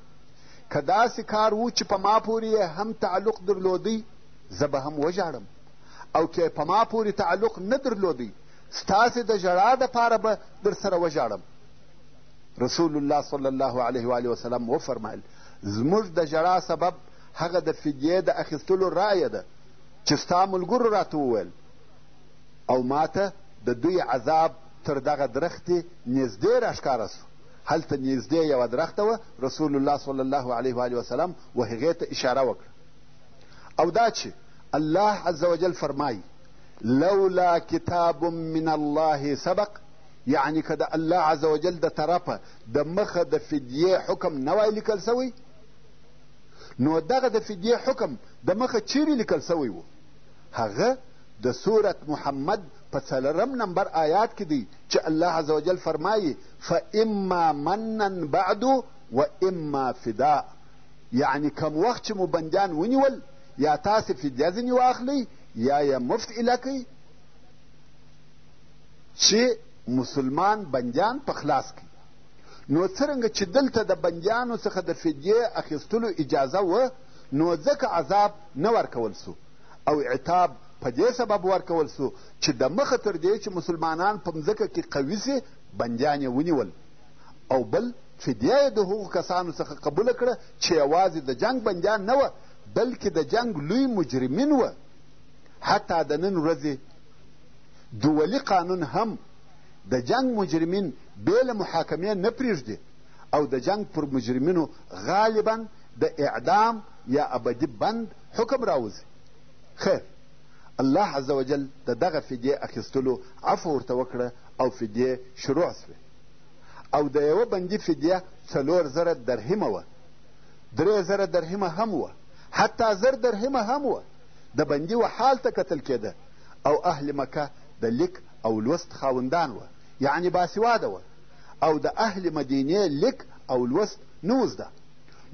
که داسې کار و چې په ما پورې یې هم تعلق درلودی زه به هم وژاړم او که په ما پورې تعلق نه درلودی ستاسې د ژړا دپاره به درسره وژاړم رسول الله صلی الله علیه و آله وسلم وفرمایل زموږ د ژړا سبب هغه د فدیې د اخیستلو رایه ده چې ستا ملګرو راته وویل او ماته د دوی عذاب تر دغه درختې نږدې راښکاره سو هلته نږدې یوه درخته وه رسول الله صلی الله علیه و وسلم و هغې ته اشاره وکړه او دا چې الله عز وجل فرمایي لولا کتاب من الله سبق یعنې که د الله عز وجل د طرفه د مخه د فدیې حکم نه وای لیکل سوی نو دغه د فدیې حکم د مخه چیرې لیکل سوی و هغه د سورت محمد په څلورم نمبر آیات کې دی چې الله عز وجل فرمایي فاما منا بعد و اما فدا یعنی کم وخت چې مو بندیان ونیول یا تاسې فدیه ځینې واخلئ یا یې مفت ایله کوئ چي مسلمان بندیان په خلاص کړي نو څرنګه چي دلته د بندیانو څخه د فدیې اخیستلو اجازه وه نو ځکه عذاب نه ورکول سو او عتاب په دې سبب ورکول سو چي د مخه تر دې چي مسلمانان په مځکه کي قوي سي بندیان یې ونیول او بل فدیه یې د هغو کسانو څخه قبوله کړه چې یوازې د جنګ بندیان نه وه بلکې د جنګ لوی مجرمین وه حتی د نن ورځې دولي قانون هم د جنګ مجرمین بې له محاکمې نه پرېږدي او د جنګ پر مجرمینو غالبا د اعدام یا ابدي بند حکم راوځي خیر الله عز وجل د دغه فدیې اخیستلو عفو ورته وکړه او فدیې شروع سوې او د یوه بندي فدیه څلور زره درهمه وه درې زره درهمه هم وه حتی زر درهمه هم وه د بندي و حال ته کتل کېده او اهل مکه د لیک او لوست خاوندان وه یعنې باسواده وه او د اهل مدینې لیک او لوست نه و زده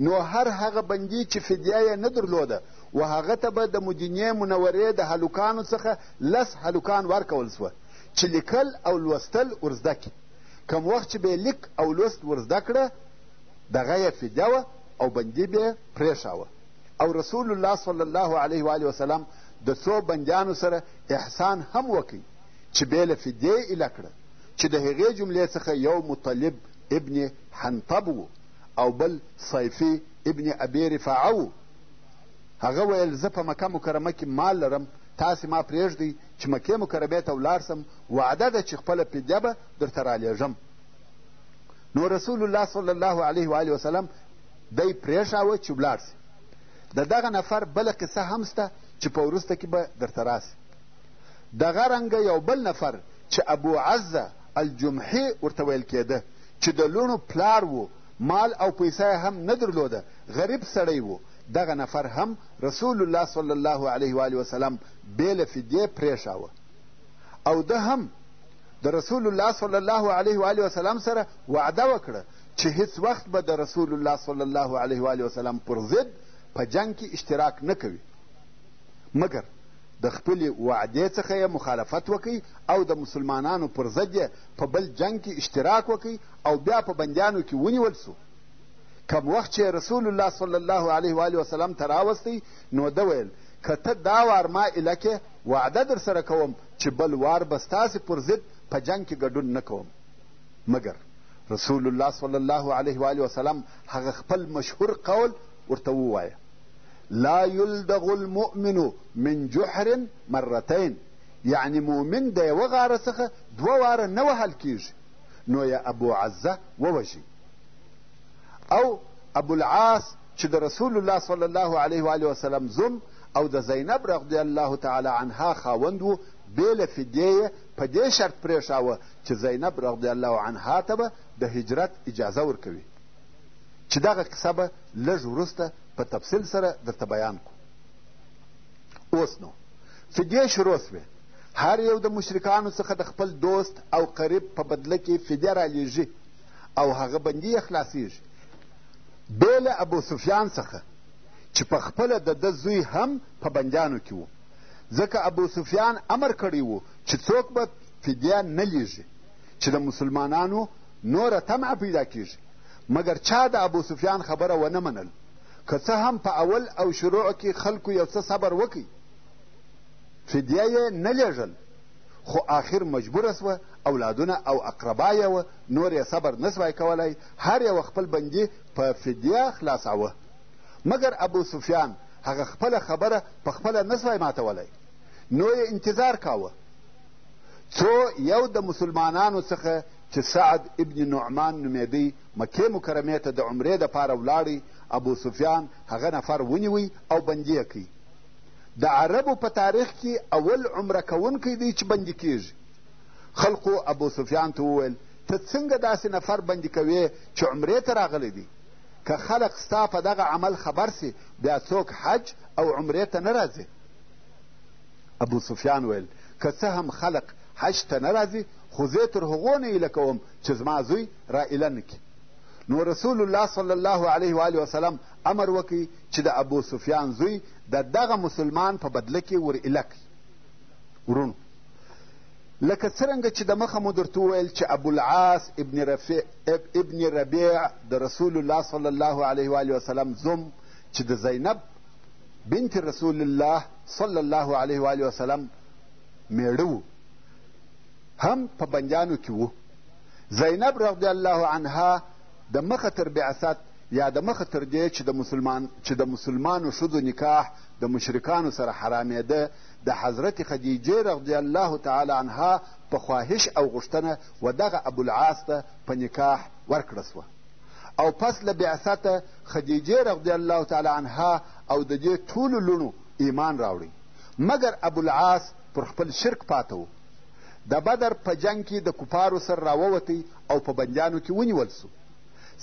نو هر هغه بندي چې فدیه یې نه درلوده و هغه ته به د مدینې منورې د هلکانو څخه لس هلکان ورکول سوه چې لیکل او لوستل ورزده کړي کم وخت چې به لیک او لوست ورزده کړه دغه یې فدیه وه او بندي به پرېښاوه او رسول الله صلی الله علیه و آله وسلم د څو بندیانو سره احسان هم وکړ چې بې له فدیې ایله کړه چې د هغې جملې څخه یو مطلب ابن حنطب و او بل صیفي ابن ابي رفاعه و هغه ویل زه په مکه مکرمه کې مال لرم تاسې ما پرېږدئ چې مکې مکرمې ته ولاړ سم وعده ده چې خپله فدیه به درته رالیږم نو رسول الله صلی الله علیه و وسلم دی پرېښاوه چې ولاړ سي د دغه نفر بله قصه هم سته چې په وروسته کې به درته راسي دغه رنګه یو بل نفر چې ابو عزه الجمحي ورته ویل کېده چې د لوڼو پلار و مال او پیسه هم نه درلوده غریب سړی و دغه نفر هم رسول الله صلی الله علیه و وسلم بې له فدیې پرېښاوه او ده هم د رسول الله صلی الله علیه و وسلم سره وعده وکړه چې هیڅ وخت به د رسول الله صلی الله علیه و وسلم پر ضد په جنګ کې اشتراک نه کوي مګر د خپلې وعدې څخه یې مخالفت وکړي او د مسلمانانو پر ضد یې په بل جنګ کې اشتراک وکړي او بیا په بندیانو کې ونیول سو کم وخت چې رسول الله صلی الله علیه و آله وسلم ته راوستی نو ده ویل که ته دا وار ما ایله کې وعده در سره کوم چې بل وار به ستاسې پر ضد په جنګ کې ګډون نه کوم مګر رسول الله صلی الله علیه و وسلم هغه خپل مشهور قول ورته ووایه لا یلدغ المؤمن من جحر مرتین یعنی مؤمن د یوه غاره څخه دوه واره نه وهل کیږي نو یې ابو عزه ووژي او ابوالعاص چې د رسول الله صلی الله علیه و وسلم زوم او د زینب رضی الله تعالی عنها خاوند و بې له فدیې په دې شرط پرېښاوه چې زینب رضی الله عنها ته به د هجرت اجازه ورکوي چې دغه کیسه به لږ وروسته په تفصیل سره درته بیان کو اوس نو فدیې شروع سوې هر یو د مشرکانو څخه د خپل دوست او قریب په بدله کې فدیه رالیږي او هغه بندي یې خلاصیږي بې له ابو سفیان څخه چې په خپله د ده زوی هم په بندیانو کې و ځکه ابوسفیان امر کړی و چې څوک به فدیه نه لیږي چې د مسلمانانو نوره طمعه پیدا کیږي مګر چا د ابوسفیان خبره ونه منل که څه هم په اول او شروع کې خلکو یو څه صبر وکړي فدیه یې نه لیږل خو آخر مجبوره سوه اولادونه او اقربا یې وه نور یې صبر نه سوای کولای هر یوه خپل بندي په فدیه خلاصاوه مګر ابوسفیان هغه خپله خبره په خپله نه سوای ماتولی نو یې انتظار کاوه څو یو د مسلمانانو څخه چې سعد ابن نعمان نومېدی مکې مکرمې ته د عمرې دپاره ولاړی ابوسفیان هغه نفر ونیوی او بندي یې کوي د عربو په تاریخ کې اول عمره کوونکی دی چې بندي کیږي خلقو ابوسفیان ته وویل ته څنګه داسې نفر بندي کوې چې عمرې ته راغلی دی که خلق ستا په دغه عمل خبر سي بیا څوک حج او عمرې ته نه راځي ابو سفیان ویل که څه هم خلق حج ته نه راځي خو زه تر هغو نه ایله کوم چې زما زوی را ایله نه کړي نو رسول الله صلی الله علیه و آله وسلم امر وکړي چې د ابو سفیان زوی د دغه مسلمان په بدله کې ور ایله کړي ورونو لکه څرنګه چې د مخه مو درته وویل چې ابوالعاص ابن رفیع ابن ربیع د رسول الله صلی الله علیه و آله وسلم زوم چې د زینب بنت رسول الله صلی الله علیه و آله وسلم میړه و هم په بندیانو کې و زینب رضی الله عنها د مخه تر بعثت یا د مخه تر دې چې د مسلمان چې د مسلمانو ښځو نکاح د مشرکانو سره حرامېده د حضرت خدیجې رضی الله تعالی عنها په خواهش او غوښتنه و دغه ابوالعاص ته په نکاح ورکړه سوه او پس له بعثته خدیجې رضی الله تعالی عنها او د دې ټولو لوڼو ایمان راوړی مګر ابوالعاص پر خپل شرک پاته و د بدر په جنګ کې د کفارو سر راووتی او په بندیانو کې ونیول سو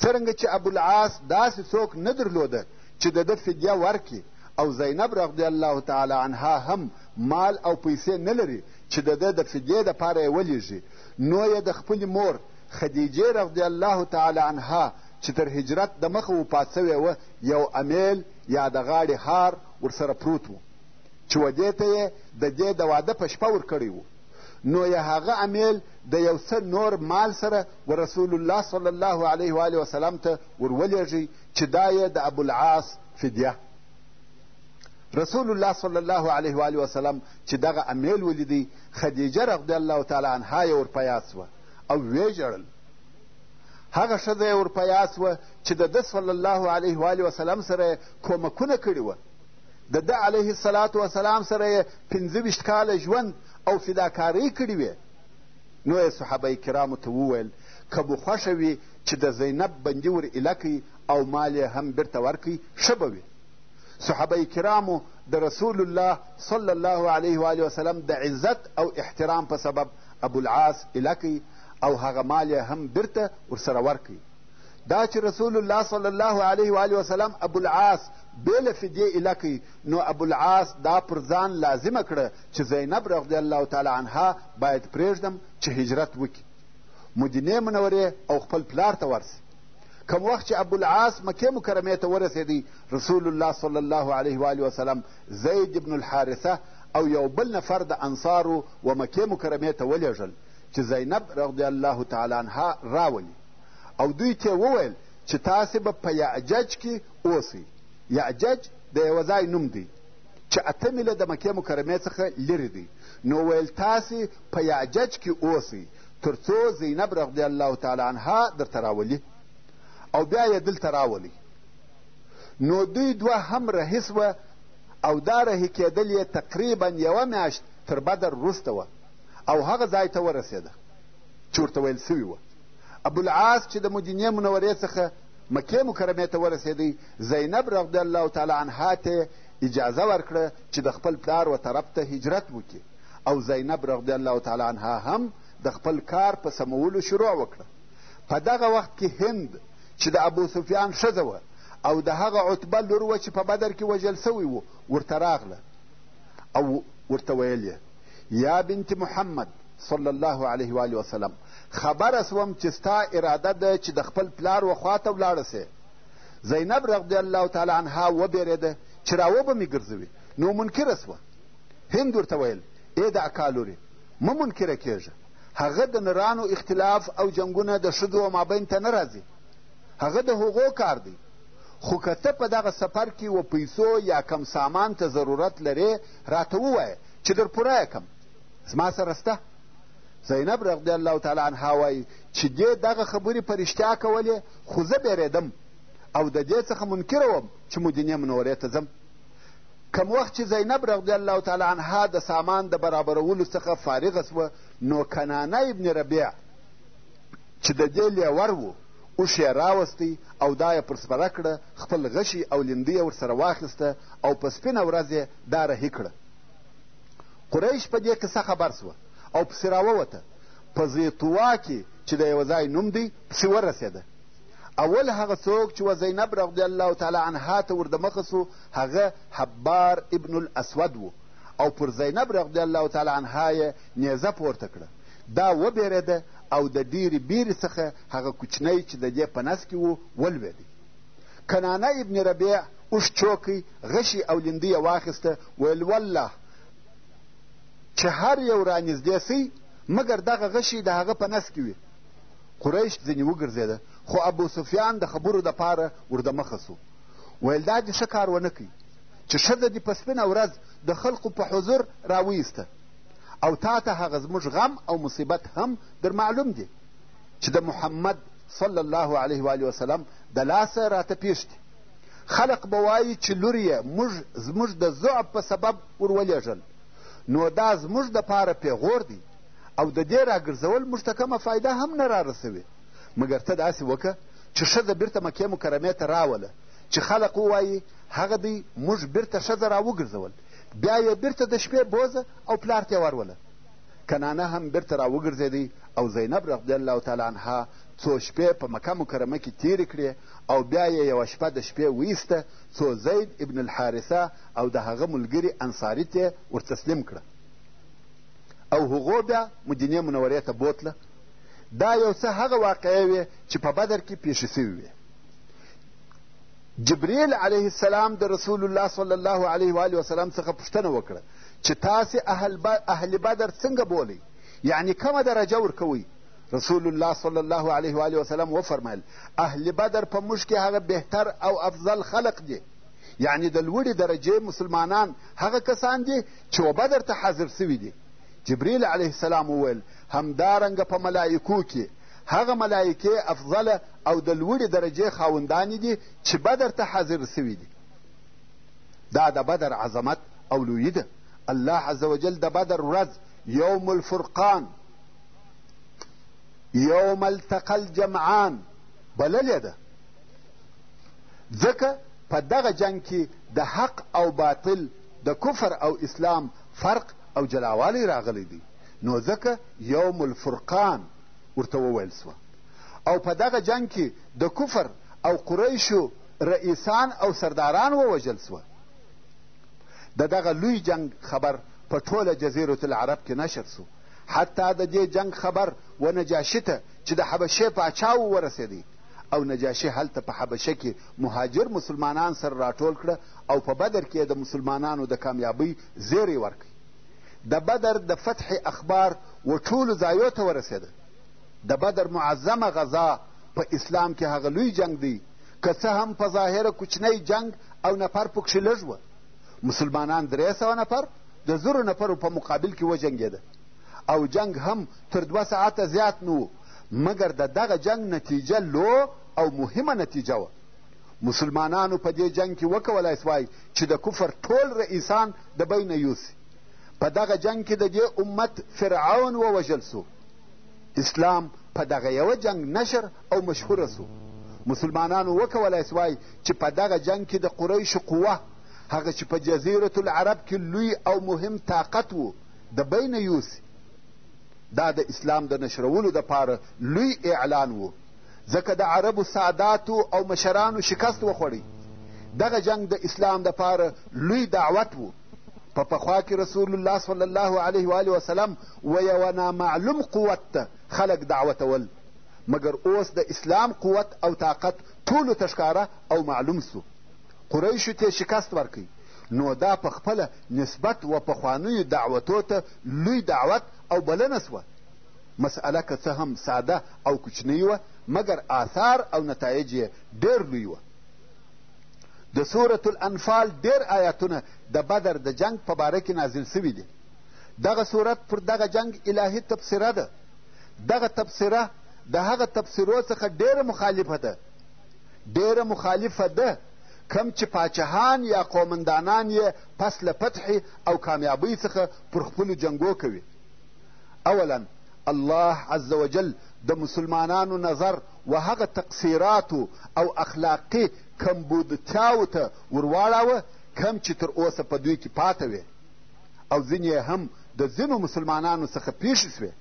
څرنګه چې ابوالعاص داسې څوک نه درلوده چې د ده فدیه ورکړي او زینب رضی الله تعالی عنها هم مال او پیسې نه لري چې د ده د فدیې لپاره یې ولیږي، نو یې د خپلې مور خدیجې رضی الله تعالی عنها چې تر هجرت دمخه وفات شوې وه یو امیل یا د غاړې هار ورسره پروت و چې ودې ته یې د دې د واده په شپه ورکړی و نو یې هغه امیل د یو څه نور مال سره و رسول الله صلی الله علیه و آله وسلم ته ورولېږي چې دا یې د ابوالعاص فدیه رسول الله صلی الله علیه و آله وسلم چې دغه امیل ولیدی خدیجه رضی الله تعالی عنها یې ورپیاد سوه او ویې ژړل هغه ښځه یې ورپیاد سوه چې د ده صلی الله علیه و آله وسلم سره یې کومکونه کړي وه د ده علیه الصلاة وسلام سره یې پنځه ویشت کاله ژوند او فداکارۍ کړې وې نو یې صحابه کرامو ته وویل که مو خوښه وي چې د زینب بندي ور ایله کړئ او مال یې هم بیرته ورکړئ ښه به وي صحابه کرامو د رسول الله صلی الله علیه و وسلم د عزت او احترام په سبب ابوالعاص اله کوي او هغه مال یې هم بیرته ورسره ورکوي دا چې رسول الله صلی الله علیه و وسلم ابوالعاص بې له فدیې اله کوي نو ابوالعاص دا پر ځان لازمه کړه چې زینب رضی الله تعالی عنها باید پرېږدم چې هجرت وکړي مدینې منورې او خپل پلار ته ورسي کوم وخت چې ابوالعاص مکې مکرمې ته ورسېدی رسول الله صلی الله علیه و وسلم زید ابن الحارثه او یو بل نفر د انصارو و مکې مکرمې ته ولېږل چې زینب رضی الله تعالی عنها راولي او دوی ته وویل چې تاسې به په یعجج کې اوسئ یعجج د یوه ځای نوم دی چې اته میله د مکې مکرمې څخه لرې دی نو ویل تاسې په یعجج کې اوسئ تر څو زینب رضی الله تعالی عنها درته راولي او بیا یې دلته راولي نو دوی دوه هم رهي سوه او دا رهي کېدل یې تقریبا یوه میاشت تر بدر وروسته وه او هغه ځای ته ورسېده چې ورته ویل سوي وه ابوالعاص چې د مدینې منورې څخه مکې مکرمې ته ورسېدی زینب رضی الله تعالی عنها ته اجازه ورکړه چې د خپل پلار و طرف ته هجرت وکړي او زینب رضی الله تعالی عنها هم د خپل کار په سمولو شروع وکړه په دغه وخت کې هند چې د ابو سفیان ښځه وه او د هغه عتبه لور وه چې په بدر کې وژل سوی و ورته راغله او ورته ویل یې یا بنت محمد صلی الله علیه و آله وسلم خبره سوم چې ستا اراده ده چې د خپل پلار و خواته ولاړه سې زینب رضی الله تعالی عنها وبېرېده چې راوبه مې ګرځوي نو منکره سوه هند ورته ویل ای د اکا لورې مه منکره کېږه هغه د نرانو اختلاف او جنګونه د ښځو مابین ته نه راځي هغه د هغو کار دی خو که ته په دغه سفر کې و پیسو یا کم سامان ته ضرورت لرې راته ووایه چې در پوره یې کم زما سره سته زینب رضی الله تعالی عنها وایي چې دې دغه خبرې په رښتیا کولې خو زه بېرېدم او د دې څخه منکره وم چې مدینې منورې ته ځم کم وخت چې زینب رضی الله تعالی عنها د سامان د برابرولو څخه فارغه سوه نو کنانه ابن ربیع چې د دې لیور و اوښ یې راوستی او دا یې پر سپره کړه خپل غشي او لیندۍ یې ورسره واخیسته او په سپینه ورځ یې دا رهي کړه قریش په دې قصه خبر سوه او پسې راووته په زیتوا کې چې د یوه ځای نوم دی پسې ورسېده اول هغه څوک چې و زینب رضی الله تعالی عنها ته وردمخه سو هغه حبار ابن الاسود و او پر زینب رضی الله تعالی عنها یې نیزه پورته کړه دا وبېرېده او د ډېرې بیرې څخه هغه کوچنی چې د دې په نس کې و ولوېدی کنانه ابن ربیع اوښ چوکی غشي او لیندی یې واخیسته ویل والله چې هر یو رانږدې سي مګر دغه غشي د هغه په نس کې وي قریش ځینې وګرځېده خو ابوسفیان د خبرو دپاره وردمخه سو ویل دا دې ښه کار ونه کوي چې ښځه دې په سپینه ورځ د خلقو په حضور راویسته او تا ته هغه زموږ غم او مصیبت هم در معلوم دی چې د محمد صلی الله علیه و وسلم د لاسه راته پیښ دي خلق به وایي چې لور یې موږ زموږ د ضعف په سبب ور ولېږل نو دا زموږ دپاره پېغور دی او د دې راګرځول موږ ته کومه فایده هم نه رارسوي مګر ته داسې وکه چې ښځه بیرته مکې مکرمې ته راوله چې خلق ووایي هغه دی موږ بیرته ښځه راوګرځول بیا یې بیرته د شپې بوزه او پلار ته وروله کنانه هم بیرته راوګرځېدی او زینب رضی الله تعالی عنها څو شپې په مکه مکرمه کې تېرې کړې او بیا یې یوه شپه د شپې ویسته څو زید ابن الحارثه او د هغه ملګري انصاري ته ورتسلیم کړه او هغو بیا مدینې منورې ته بوتله دا یو څه هغه واقعې وې چې په بدر کې پیښې شوې وې جبرئیل علیه السلام د رسول الله صلی الله علیه و آله وسلم څخه پوښتنه وکړه چې تاسې اهل, ب... اهل بدر څنګه بولئ یعنی کومه درجه ورکوئ رسول الله صلی الله علیه و آله وسلم وفرمایل اهل بدر په موږ کې هغه بهتر او افضل خلق دي یعنی د لوړې درجې مسلمانان هغه کسان دي چې وبه درته حاضر شوي دي جبریل علیه السلام وویل همدارنګه په ملایکو کې هغه ملایکې افضله او د لوړې درجې خاوندانې دي چې بدر ته حاضر سوي دي دا د بدر عظمت او لویي ده الله عز وجل د بدر ورځ یوم الفرقان یوم التقى الجمعان بللې ده ځکه په دغه جنگ کې د حق او باطل د کفر او اسلام فرق او جلاوالی راغلی دی نو ځکه یوم الفرقان ورته وویل سوه او په دغه جنګ کي د کفر او قریشو رئیسان او سرداران ووژل سوه د دغه لوی جنګ خبر په ټوله جزیرة العرب کې نشر سو حتی د دې جنګ خبر و نجاشي ته چې د حبشې پاچا و ورسېدی او نجاشي هلته په حبشه کې مهاجر مسلمانان سره راټول کړه او په بدر کې د مسلمانانو د کامیابۍ زیری ورکړي د بدر د فتح اخبار و ټولو ځایو ته ورسېده د بدر معظمه غذا په اسلام کې هغه لوی جنګ دی که څه هم په ظاهره کوچنی جنګ او نفر پکښې لږ وه مسلمانان درې سوه نفر د زرو نفرو په مقابل کې وجنګېده او جنګ هم تر دوه ساعته زیات نه مګر د دغه جنګ نتیجه لو او مهمه نتیجه وه مسلمانانو په دې جنګ کې وکولای سوای چې د کفر ټول رئیسان د بینه یوسي په دغه جنګ کې د دې امت فرعون ووژل سو اسلام په دغه یوه جنګ نشر او مشهوره سو مسلمانانو وکولای سوای چې په دغه جنګ کې د قریشو قوه هغه چې په جزیرة العرب کې لوی او مهم طاقت و د بینه یوسي دا د اسلام د نشرولو دپاره لوی اعلان و ځکه د عربو ساداتو او مشرانو شکست وخوړی دغه جنګ د اسلام دپاره لوی دعوت و په پخوا کې رسول الله صلی الله علیه و آله وسلم و یوه نامعلوم قوت ته خلک دعوتول مګر اوس د اسلام قوت او طاقت ټولو ته ښکاره او معلوم سو قریشو تې شکست ورکړ، نو دا په خپله نسبت و پخوانیو دعوتو ته لوی دعوت او بلنه شوه. مسئله که څه هم ساده او کوچنۍ وه، مګر آثار او نتایج یې ډېر لوی وه. د سورة الانفال ډېر آیاتونه د بدر د جنګ په باره کې نازل شوي دي. دغه سورت پر دغه جنګ الهي تبصره ده. دغه تبصره د هغه تبصرو څخه ډېره مخالفه ده ډېره مخالفه ده کم چې پاچهان یا قومندانان یې پس له فتحې او کامیابۍ څخه پر خپلو جنګو کوي اولا الله عز وجل د مسلمانانو نظر و هغه تقصیراتو او اخلاقي کمبودتیاو ته ورواړاوه کم چې تر اوسه په دوی کې پاته وې او ځینې هم د ځینو مسلمانانو څخه پیښې سوې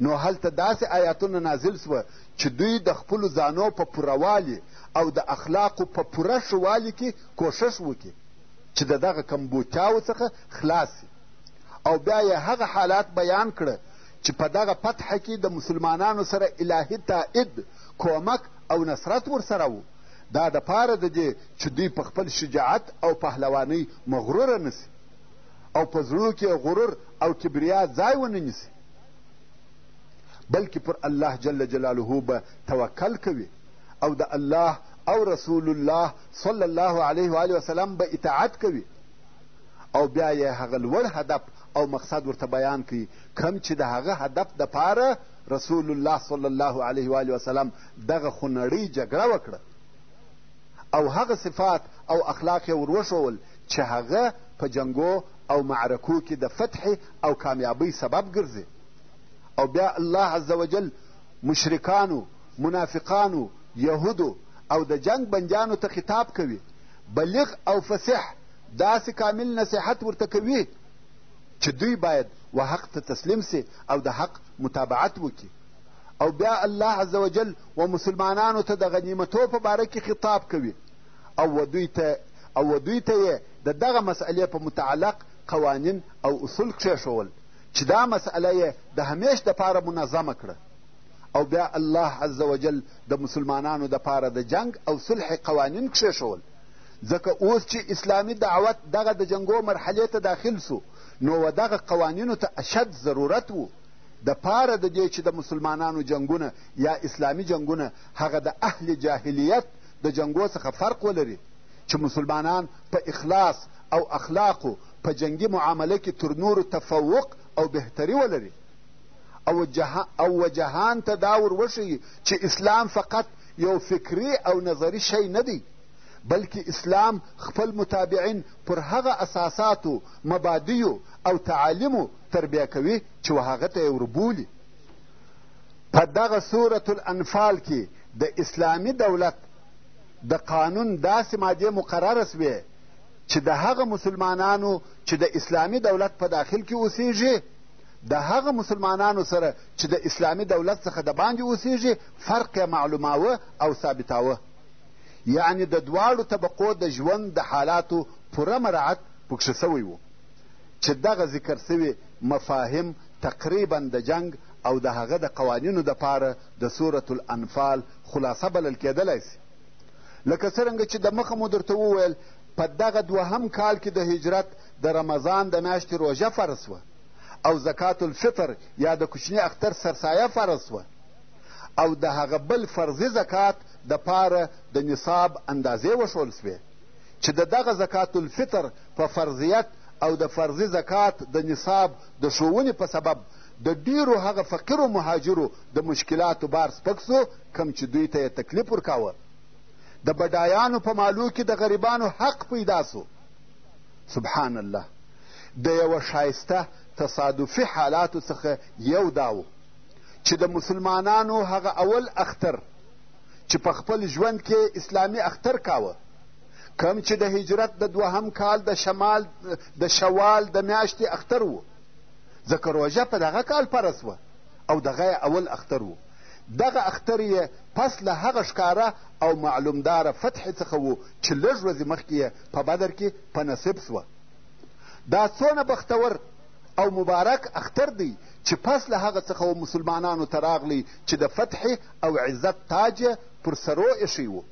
نو هلته داسې آیاتونه نازل سوه چې دوی د خپلو ځانو په پوره والي او د اخلاقو په پوره ښه والي کې کوښښ وکړي چې د دغه کمبوتیاو څخه خلاص سي او بیا یې هغه حالات بیان کړه چې په دغه فتحه کې د مسلمانانو سره الهي تایید کومک او نصرت ورسره و دا دپاره د دې چې دوی په خپل شجاعت او پهلوانۍ مغروره نه سي او په زړو کې یې غرور او کبریا ځای ونه نیسي بلکې پر الله جل جلاله به توکل کوي او د الله او رسول الله صلی الله علیه و وسلم به اطاعت کوي او بیا یې هغه لوړ هدف او مقصد ورته بیان کوي کم چې د هغه هدف دپاره رسول الله صلی الله علیه و وسلم دغه خونړۍ جګړه وکړه او هغه صفات او اخلاق یې وروښوول چې هغه په جنګو او معرکو کې د فتح او کامیابۍ سبب ګرځي او بیا الله عز وجل مشرکانو منافقانو یهودو او د جنګ بندیانو ته خطاب کوي بلغ او فصح داسې کامل نصیحت ورته کوي چې دوی باید و حق ته تسلیم سي او د حق متابعت وکړي او بیا الله عز وجل و مسلمانانو ته د غنیمتو په باره کې خطاب کوي او و دوی ته او و دوی ته یې د دغه مسئلې په متعلق قوانین او اصول کښېښول چې دا مسئله یې د همیش دپاره منظمه کړه او بیا الله عز وجل د مسلمانانو دپاره د جنګ او صلح قوانین کښېښول ځکه اوس چې اسلامي دعوت دغه د جنګو مرحلې ته داخل سو نو و دغه قوانینو ته اشد ضرورت و د پاره د دې چې د مسلمانانو جنګونه یا اسلامي جنګونه هغه د اهل جاهلیت د جنګو څخه فرق ولري چې مسلمانان په اخلاص او اخلاقو په جنګي معامله کې تر نورو تفوق او بهتري ولري او, جه... او جهان ته دا ور وښیي چې اسلام فقط یو فکري او نظري شی نه دی بلکې اسلام خپل متابعین پر هغه اساساتو مبادیو او تعالیمو تربیه کوي چې وهغه ته یې وربولي په دغه سورة الانفال کې د اسلامي دولت د قانون داسې مادې مقرره سوې چې د هغه مسلمانانو چې د اسلامي دولت په داخل کې اوسیږي د هغه مسلمانانو سره چې د اسلامي دولت څخه د باندې اوسیږي فرق یې معلوماوه او ثابتاوه یعنې د دواړو طبقو د ژوند د حالاتو پوره مراعت پکښې سوی و چې دغه ذکر سوي مفاهیم تقریبا د جنګ او د هغه د قوانینو دپاره د سورة الانفال خلاصه بلل کېدلای سي لکه څرنګه چې د مخه مو درته وویل په دغه دوهم کال کې د هجرت د رمضان د میاشتې روژه فرض سوه او زکات الفطر یا د کوچني اختر سرسایه فرض سوه او د هغه بل فرضي زکات د پاره د نصاب اندازې وښول سوې چې د دغه زکات الفطر په فرضیت او د فرضي زکات د نصاب د ښوونې په سبب د ډېرو هغه فقیرو مهاجرو د مشکلاتو بار سپک سو کم چې دوی ته یې تکلیف ورکاوه د بډایانو په مالو کې د غریبانو حق پیدا سو سبحان الله د یوه ښایسته تصادفي حالاتو څخه یو دا و چې د مسلمانانو هغه اول اختر چې په خپل ژوند کې اسلامي اختر کاوه کم چې د هجرت د دوهم کال د شمال د شوال د میاشتې اختر و ځکه روژه په دغه کال فرض وه او دغه اول اختر و دغه اختر یې پس له هغه ښکاره او معلومداره فتحې څخه و چې لږ ورځې مخکې یې په بدر کې په نصیب سوه دا څونه بختور او مبارک اختر دی چې پس له هغه څخه و مسلمانانو ته راغلی چې د فتحې او عزت تاج پر سرو ایښی و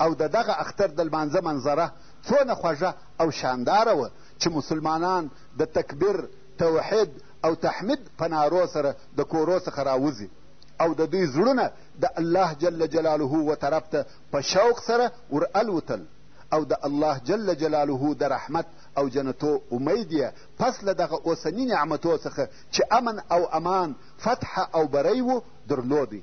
او د دغه اختر د لمانځه منظره څونه خوږه او شانداره وه چې مسلمانان د تکبیر توحید او تحمید په نارو سره د کورو څخه راوځي او د دوی زړونه د الله جل جلاله و طرف ته په شوق سره ور الوتل او د الله جل جلاله د رحمت او جنتو امید یې پس له دغه اوسني نعمتو څخه چې امن او امان فتح او بری و درلودی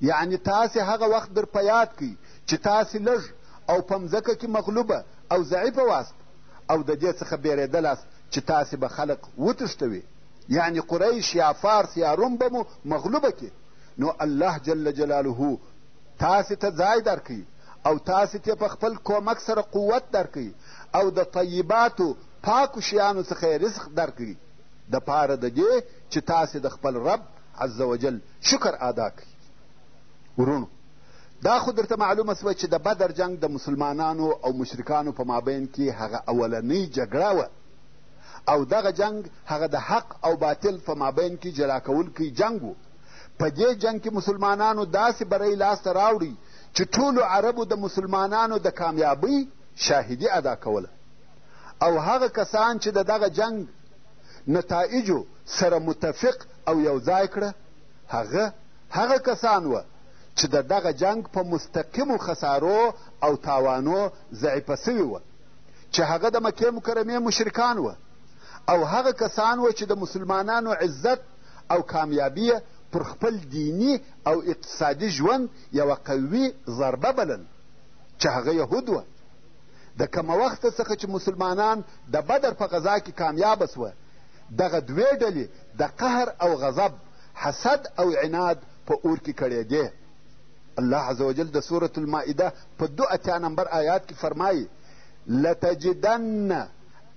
یعنی تاسې هغه وخت در په یاد کوي چې تاسې لږ او په مځکه کې مغلوبه او ضعیفه واست او د دې څخه بیرېدلاست چې تاسې به خلق وتښتوي یعنی قریش یا فارس یا روم به مو مغلوبه کې نو الله جل جلاله تاسې ته ځای درکوي او تاسې ته په خپل کومک سره قوت درکوي او د طیباتو پاکو شیانو څخه یې رزق درکوي د پاره د دې چې تاسې د خپل رب عز وجل شکر ادا کړي ورونو دا خو درته معلومه سوه چې د بدر جنګ د مسلمانانو او مشرکانو په مابین کې هغه اولنۍ جګړه وه او دغه جنګ هغه د حق او باطل په مابین کې جلا کوونکی جنګ و په دې جنګ کې مسلمانانو داسې بری لاسته راوړي چې ټولو عربو د مسلمانانو د کامیابۍ شاهدي ادا کوله او هغه کسان چې د دغه جنګ نتایجو سره متفق او یو ځای کړه هغه هغه کسان وه چې د دغه جنګ په مستقیمو خسارو او تاوانو ضعیفه سوي وه چې هغه د مکې مکرمې مشرکان وه او هغه کسان وه چې د مسلمانانو عزت او کامیابي پر خپل دیني او اقتصادي ژوند یوه قوي ضربه بلل چې هغه یهود وه د کومه وخته څخه چې مسلمانان د بدر په غذا کې کامیابه سوه دغه دوې ډلې د قهر او غضب حسد او عناد په اور کې کړېدې الله عز وجل د سورة المائده په دو اتیا نمبر آیات کې فرمایي لتجدن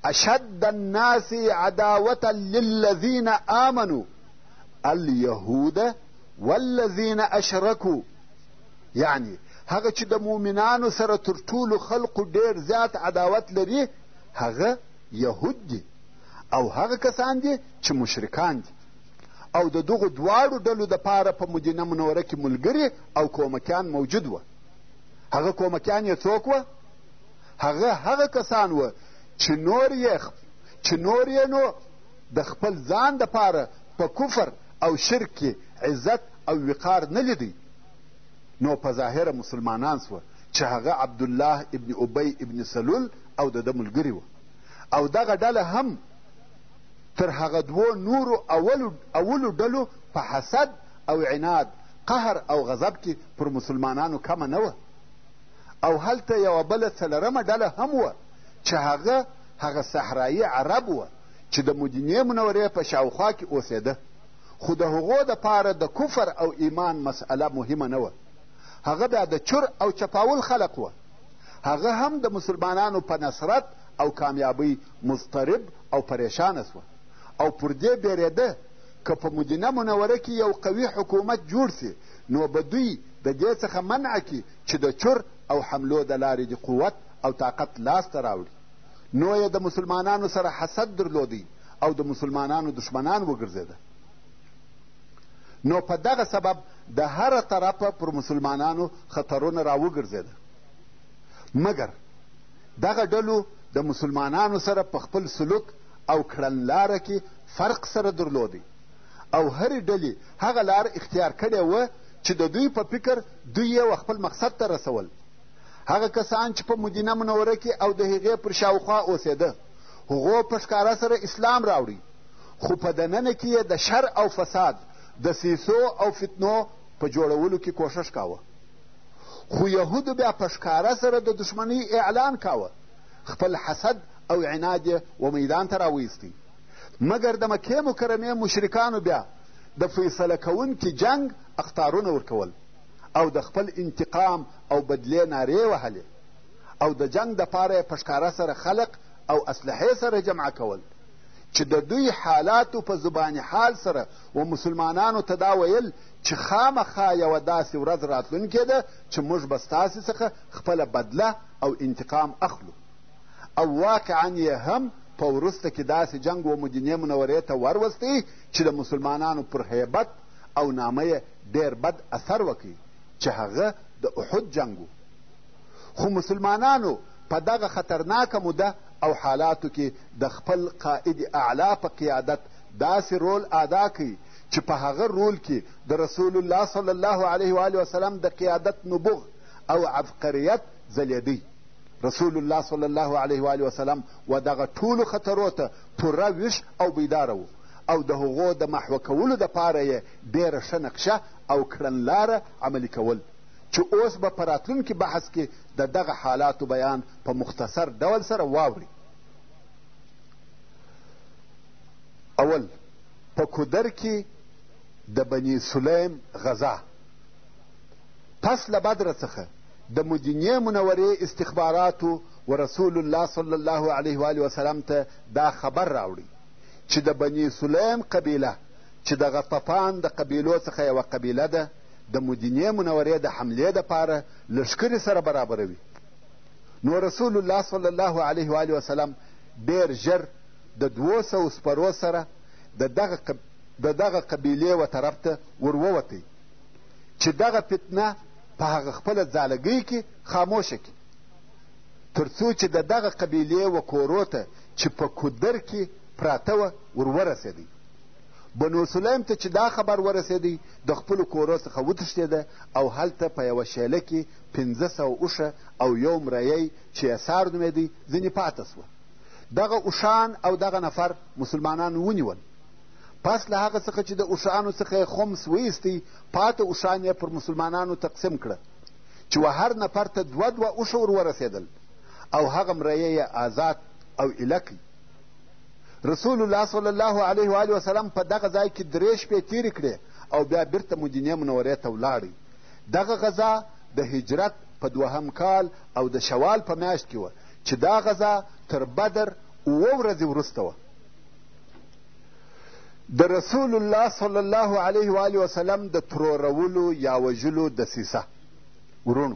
اشد الناس عداوة للذین آمنوا اليهود والذین اشرکوا یعنی هغه چې د مؤمنانو سره تر ټولو خلقو ډېر زیات عداوت لري هغه یهود دي او هغه کسان دي چې مشرکان دي او د دغو دواړو ډلو دپاره په مدینه منوره کې ملګري او کومکیان موجود وه هغه کومکیان یې څوک وه هغه هغه کسان وه چې نور یې چې نور یې نو د خپل ځان دپاره په کفر او شرک کې عزت او وقار نه لیدی نو په ظاهره مسلمانان سوه چې هغه عبدالله ابن ابی ابن سلول او د ده ملګري وه او دغه ډله هم تر هغه دوو نورو اولو ډلو په حسد او عناد قهر او غضب کې پر مسلمانانو کمه نه وه او هلته یوه بله څلرمه ډله هم وه چې هغه هغه صحرایي عرب وه چې د مدینې منورې په شاوخوا کې اوسېده خو د هغو دپاره د کفر او ایمان مسئله مهمه نه وه هغه بیا د چور او چپاول خلق وه هغه هم د مسلمانانو په نصرت او کامیابۍ مضطرب او پریشانه سوه او پر دې بیرېده که په مدینه منوره کې یو قوي حکومت جوړ سي نو به دوی د دې څخه منع کړي چې د چور او حملو د لارې دې قوت او طاقت لاسته راوړي نو یې د مسلمانانو سره حسد درلودی او د مسلمانانو دښمنان وګرځېده نو په دغه سبب د هره طرفه پر مسلمانانو خطرونه راوګرځېده مګر دغه ډلو د مسلمانانو سره په خپل سلوک او کړنلاره کې فرق سره درلودی او هرې ډلې هغه لار اختیار کړې وه چې د دوی په فکر دوی یې و خپل مقصد ته رسول هغه کسان چې په مدینه منوره کې او د هغې پر شاوخوا اوسېده هغو په ښکاره سره اسلام راوړی خو په دننه کې یې د شر او فساد د سیسو او فتنو په جوړولو کې کوښښ کاوه خو یهودو بیا په ښکاره سره د دښمنۍ اعلان کاوه خپل حسد او عناد یې و میدان ته راویستی مګر د مکې مکرمې مشرکانو بیا د فیصله کوونکي جنګ اختارونه ورکول او د خپل انتقام او بدلې نارې وهلې او د جنګ دپاره یې په ښکاره سره خلق او اسلحې سره جمع کول چې د دوی حالاتو په زبان حال سره و مسلمانانو ته دا ویل چې خامخا یوه داسې ورځ راتلونکې ده چې موږ به ستاسې څخه خپله بدله او انتقام اخلو او واقعا یې هم په وروسته کې داسې جنګ و مدینې منورې ته وروستی چې د مسلمانانو پر هیبت او نامه ډېر بد اثر وکړ چې هغه د احد جنګ و خو مسلمانانو په دغه خطرناکه موده او حالاتو کې د خپل قائد اعلی په قیادت داسې رول ادا کړي چې په هغه رول کې د رسول الله صلی الله علیه و آله وسلم د قیادت نبوغ او عبقریت ځلېدی رسول الله صلی الله علیه و آله وسلم و دغه ټولو خطرو ته پوره ویښ او بیداره و او د هغو د محوه کولو دپاره یې ډېره ښه نقشه او کړنلاره عملي کول چې اوس به په راتلونکي بحث کې د دغه حالاتو بیان په مختصر ډول سره واوري اول په کودر کې د بني سلیم غزا پس له بدره څخه د مدینې منورې استخباراتو و رسول الله صلی الله علیه و وسلم ته دا خبر راوړي چې د بني سلیم قبیله چې د غطفان د قبیلو څخه یوه قبیله ده د مدینې منورې د حملې دپاره لښکرې سره برابروي نو رسول الله صلی الله علیه و آله وسلم ډېر ژر د دوو سوو سپرو سره د دغه د دغه قبیلې و طرف ته ور ووتی چې دغه فتنه په هغه خپله ځالګۍ کې خاموشه کړي تر څو چې د دغه قبیلې و کورو ته چې په کودر کې پراته وه ور ورسېدی بنو سلیم ته چې دا خبر ورسېدی د خپلو کورو څخه وتښتېده او هلته په یوه شیله کې پنځه سوه اوښه او یو مریی چې یسار نومېدی ځینې پاته سوه دغه اوښان او دغه نفر مسلمانانو ونیول پس له هغه څخه چې د اوښانو څخه یې خمس وایستی پاته اوښان یې پر مسلمانانو تقسیم کړه چې و هر نفر ته دوه دوه اوښه ور ورسېدل او هغه مریی یې آزاد او ایله کړي رسول الله صلی الله علیه و وسلم په دغه ځای کې درې شپې تېرې کړې او بیا بیرته مدینې منورې ته ولاړی دغه غذا د هجرت په دوهم کال او د شوال په میاشت کې وه چې دا غذا تر بدر اووه ورځې وروسته وه د رسول الله صلی الله علیه و آله وسلم د ترورولو یا وژلو دسیسه وروڼو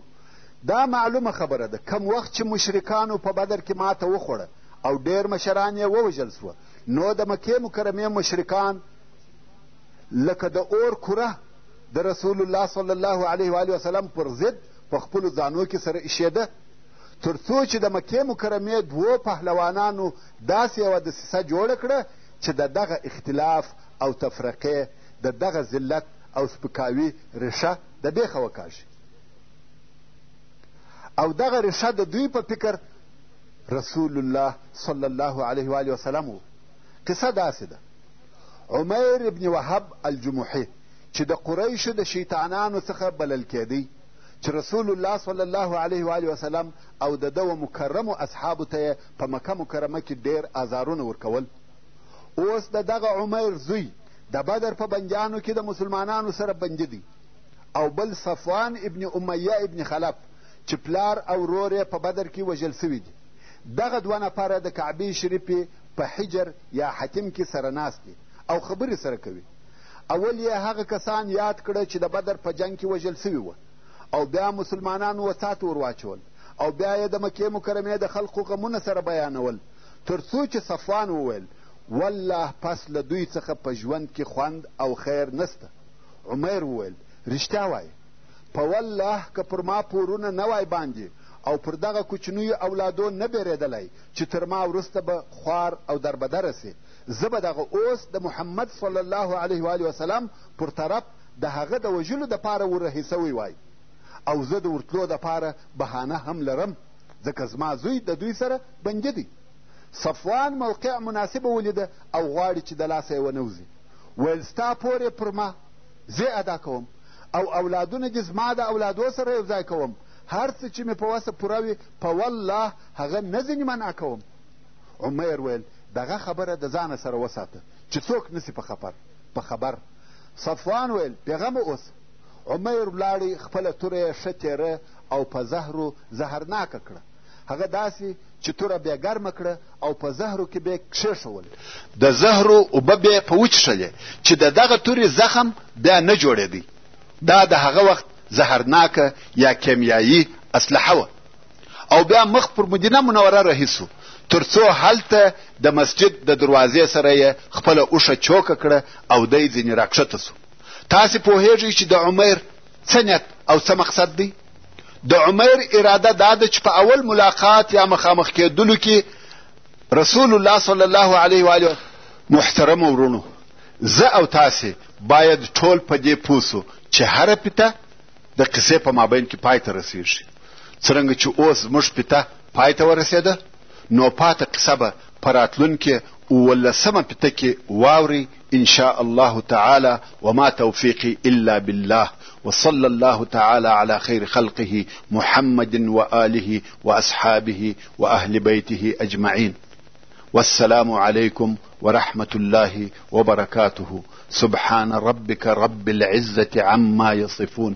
دا معلومه خبره ده کم وخت چې مشرکانو په بدر کې ماته وخوړه او ډېر مشران یې ووژل سوه نو د مکې مکرمې مشرکان لکه د اور کوره د رسول الله صلی الله علیه و آله وسلم پر ضد په خپلو ځانو کې سره ایښېده تر څو چې د مکې مکرمې دوو پهلوانانو داسې یوه دسیسه جوړه کړه چې د دغه اختلاف او تفرقې د دغه ذلت او سپکاوي ریښه د بیخه وکاږي او دغه ریښه د دوی په فکر رسول الله صلی الله علیه و وسلم و قصه داسې ده عمیر ابن وهب الجمحي چې د قریشو د شیطانانو څخه بلل کېدی چې رسول الله صلی الله علیه و آله وسلم او د ده و مکرمو اصحابو ته یې په مکه مکرمه کې ډېر ازارونه ورکول اوس د دغه عمیر زوی د بدر په بندیانو کې د مسلمانانو سره بندي دی او بل صفوان ابن امیه ابن خلف چې پلار او ورور یې په بدر کې وژل سوي دي دغه دوه نفره د کعبې شریفې په حجر یا حتیم کې سره ناست دي او خبرې سره کوي اول یې هغه کسان یاد کړه چې د بدر په جنګ کې وژل سوي وه او بیا مسلمانانو وسات ور واچول او بیا یې د مکې مکرمې د خلقو غمونه سره بیانول تر څو چې صفوان وویل والله پس له دوی څخه په ژوند کې خوند او خیر نسته عمیر وویل رښتیا وایې په والله که پر ما پورونه نه وای باندې او پر دغه کوچنیو اولادو نه بېرېدلی چې تر ما وروسته به خوار او دربدره سي زه به دغه اوس د محمد صلی الله علیه وآله وسلم پر طرف د هغه د وژلو دپاره ورهي سوی وای او زه د ورتلو دپاره بهانه هم لرم ځکه زما زوی د دوی سره بندي دی صفوان موقع مناسبه ولیده او غواړي چې د لاسه یې ونه وځي ویل ستا پور یې پر ما زه ادا کوم او اولادونه دې زما د اولادو سره یو ځای کوم هر څه چې مې په وسه پوره وي په والله هغه نه ځینې منع کوم عمیر ویل دغه خبره د ځانه سره وساته چې څوک نسی په خبر په خبر صفوان ویل بېغمه اوسه عمیر ولاړی خپله توره یې ښه تېره او په زهرو زهرناکه کړه هغه داسې چې توره بیا ګرمه کړه او په زهرو کې بیا کښېښول د زهرو اوبه بیا په وچښلې چې د دغه تورې زخم بیا نه جوړېدی دا د هغه وخت زهرناکه یا کیمیایی اسلحه وه او بیا مخ پر مدینه منوره رهي سو تر څو هلته د مسجد د دروازې سره یې خپله اوښه چوکه کړه او دی ځینې راکښته سو تاسې پوهیږئ چې د عمیر څه نیت او څه مقصد دی د عمیر اراده دا ده چې په اول ملاقات یا مخامخ کېدلو کې رسول الله صلی الله علیه و محترم ورونو زه او تاسې باید ټول په دې پوه چې هره پته د قصې په مابین کې پای ته رسیږي څرنګه چې اوس زموږ پیته پای ته ورسېده نو پاته قصه به په راتلونکې اوولسمه پیته کې واوري ان شاء الله تعالی وما توفیقي الا بالله وصلى الله تعالى على خير خلقه محمد وآله وأصحابه وأهل بيته أجمعين والسلام عليكم ورحمه الله وبركاته سبحان ربك رب العزه عما يصفون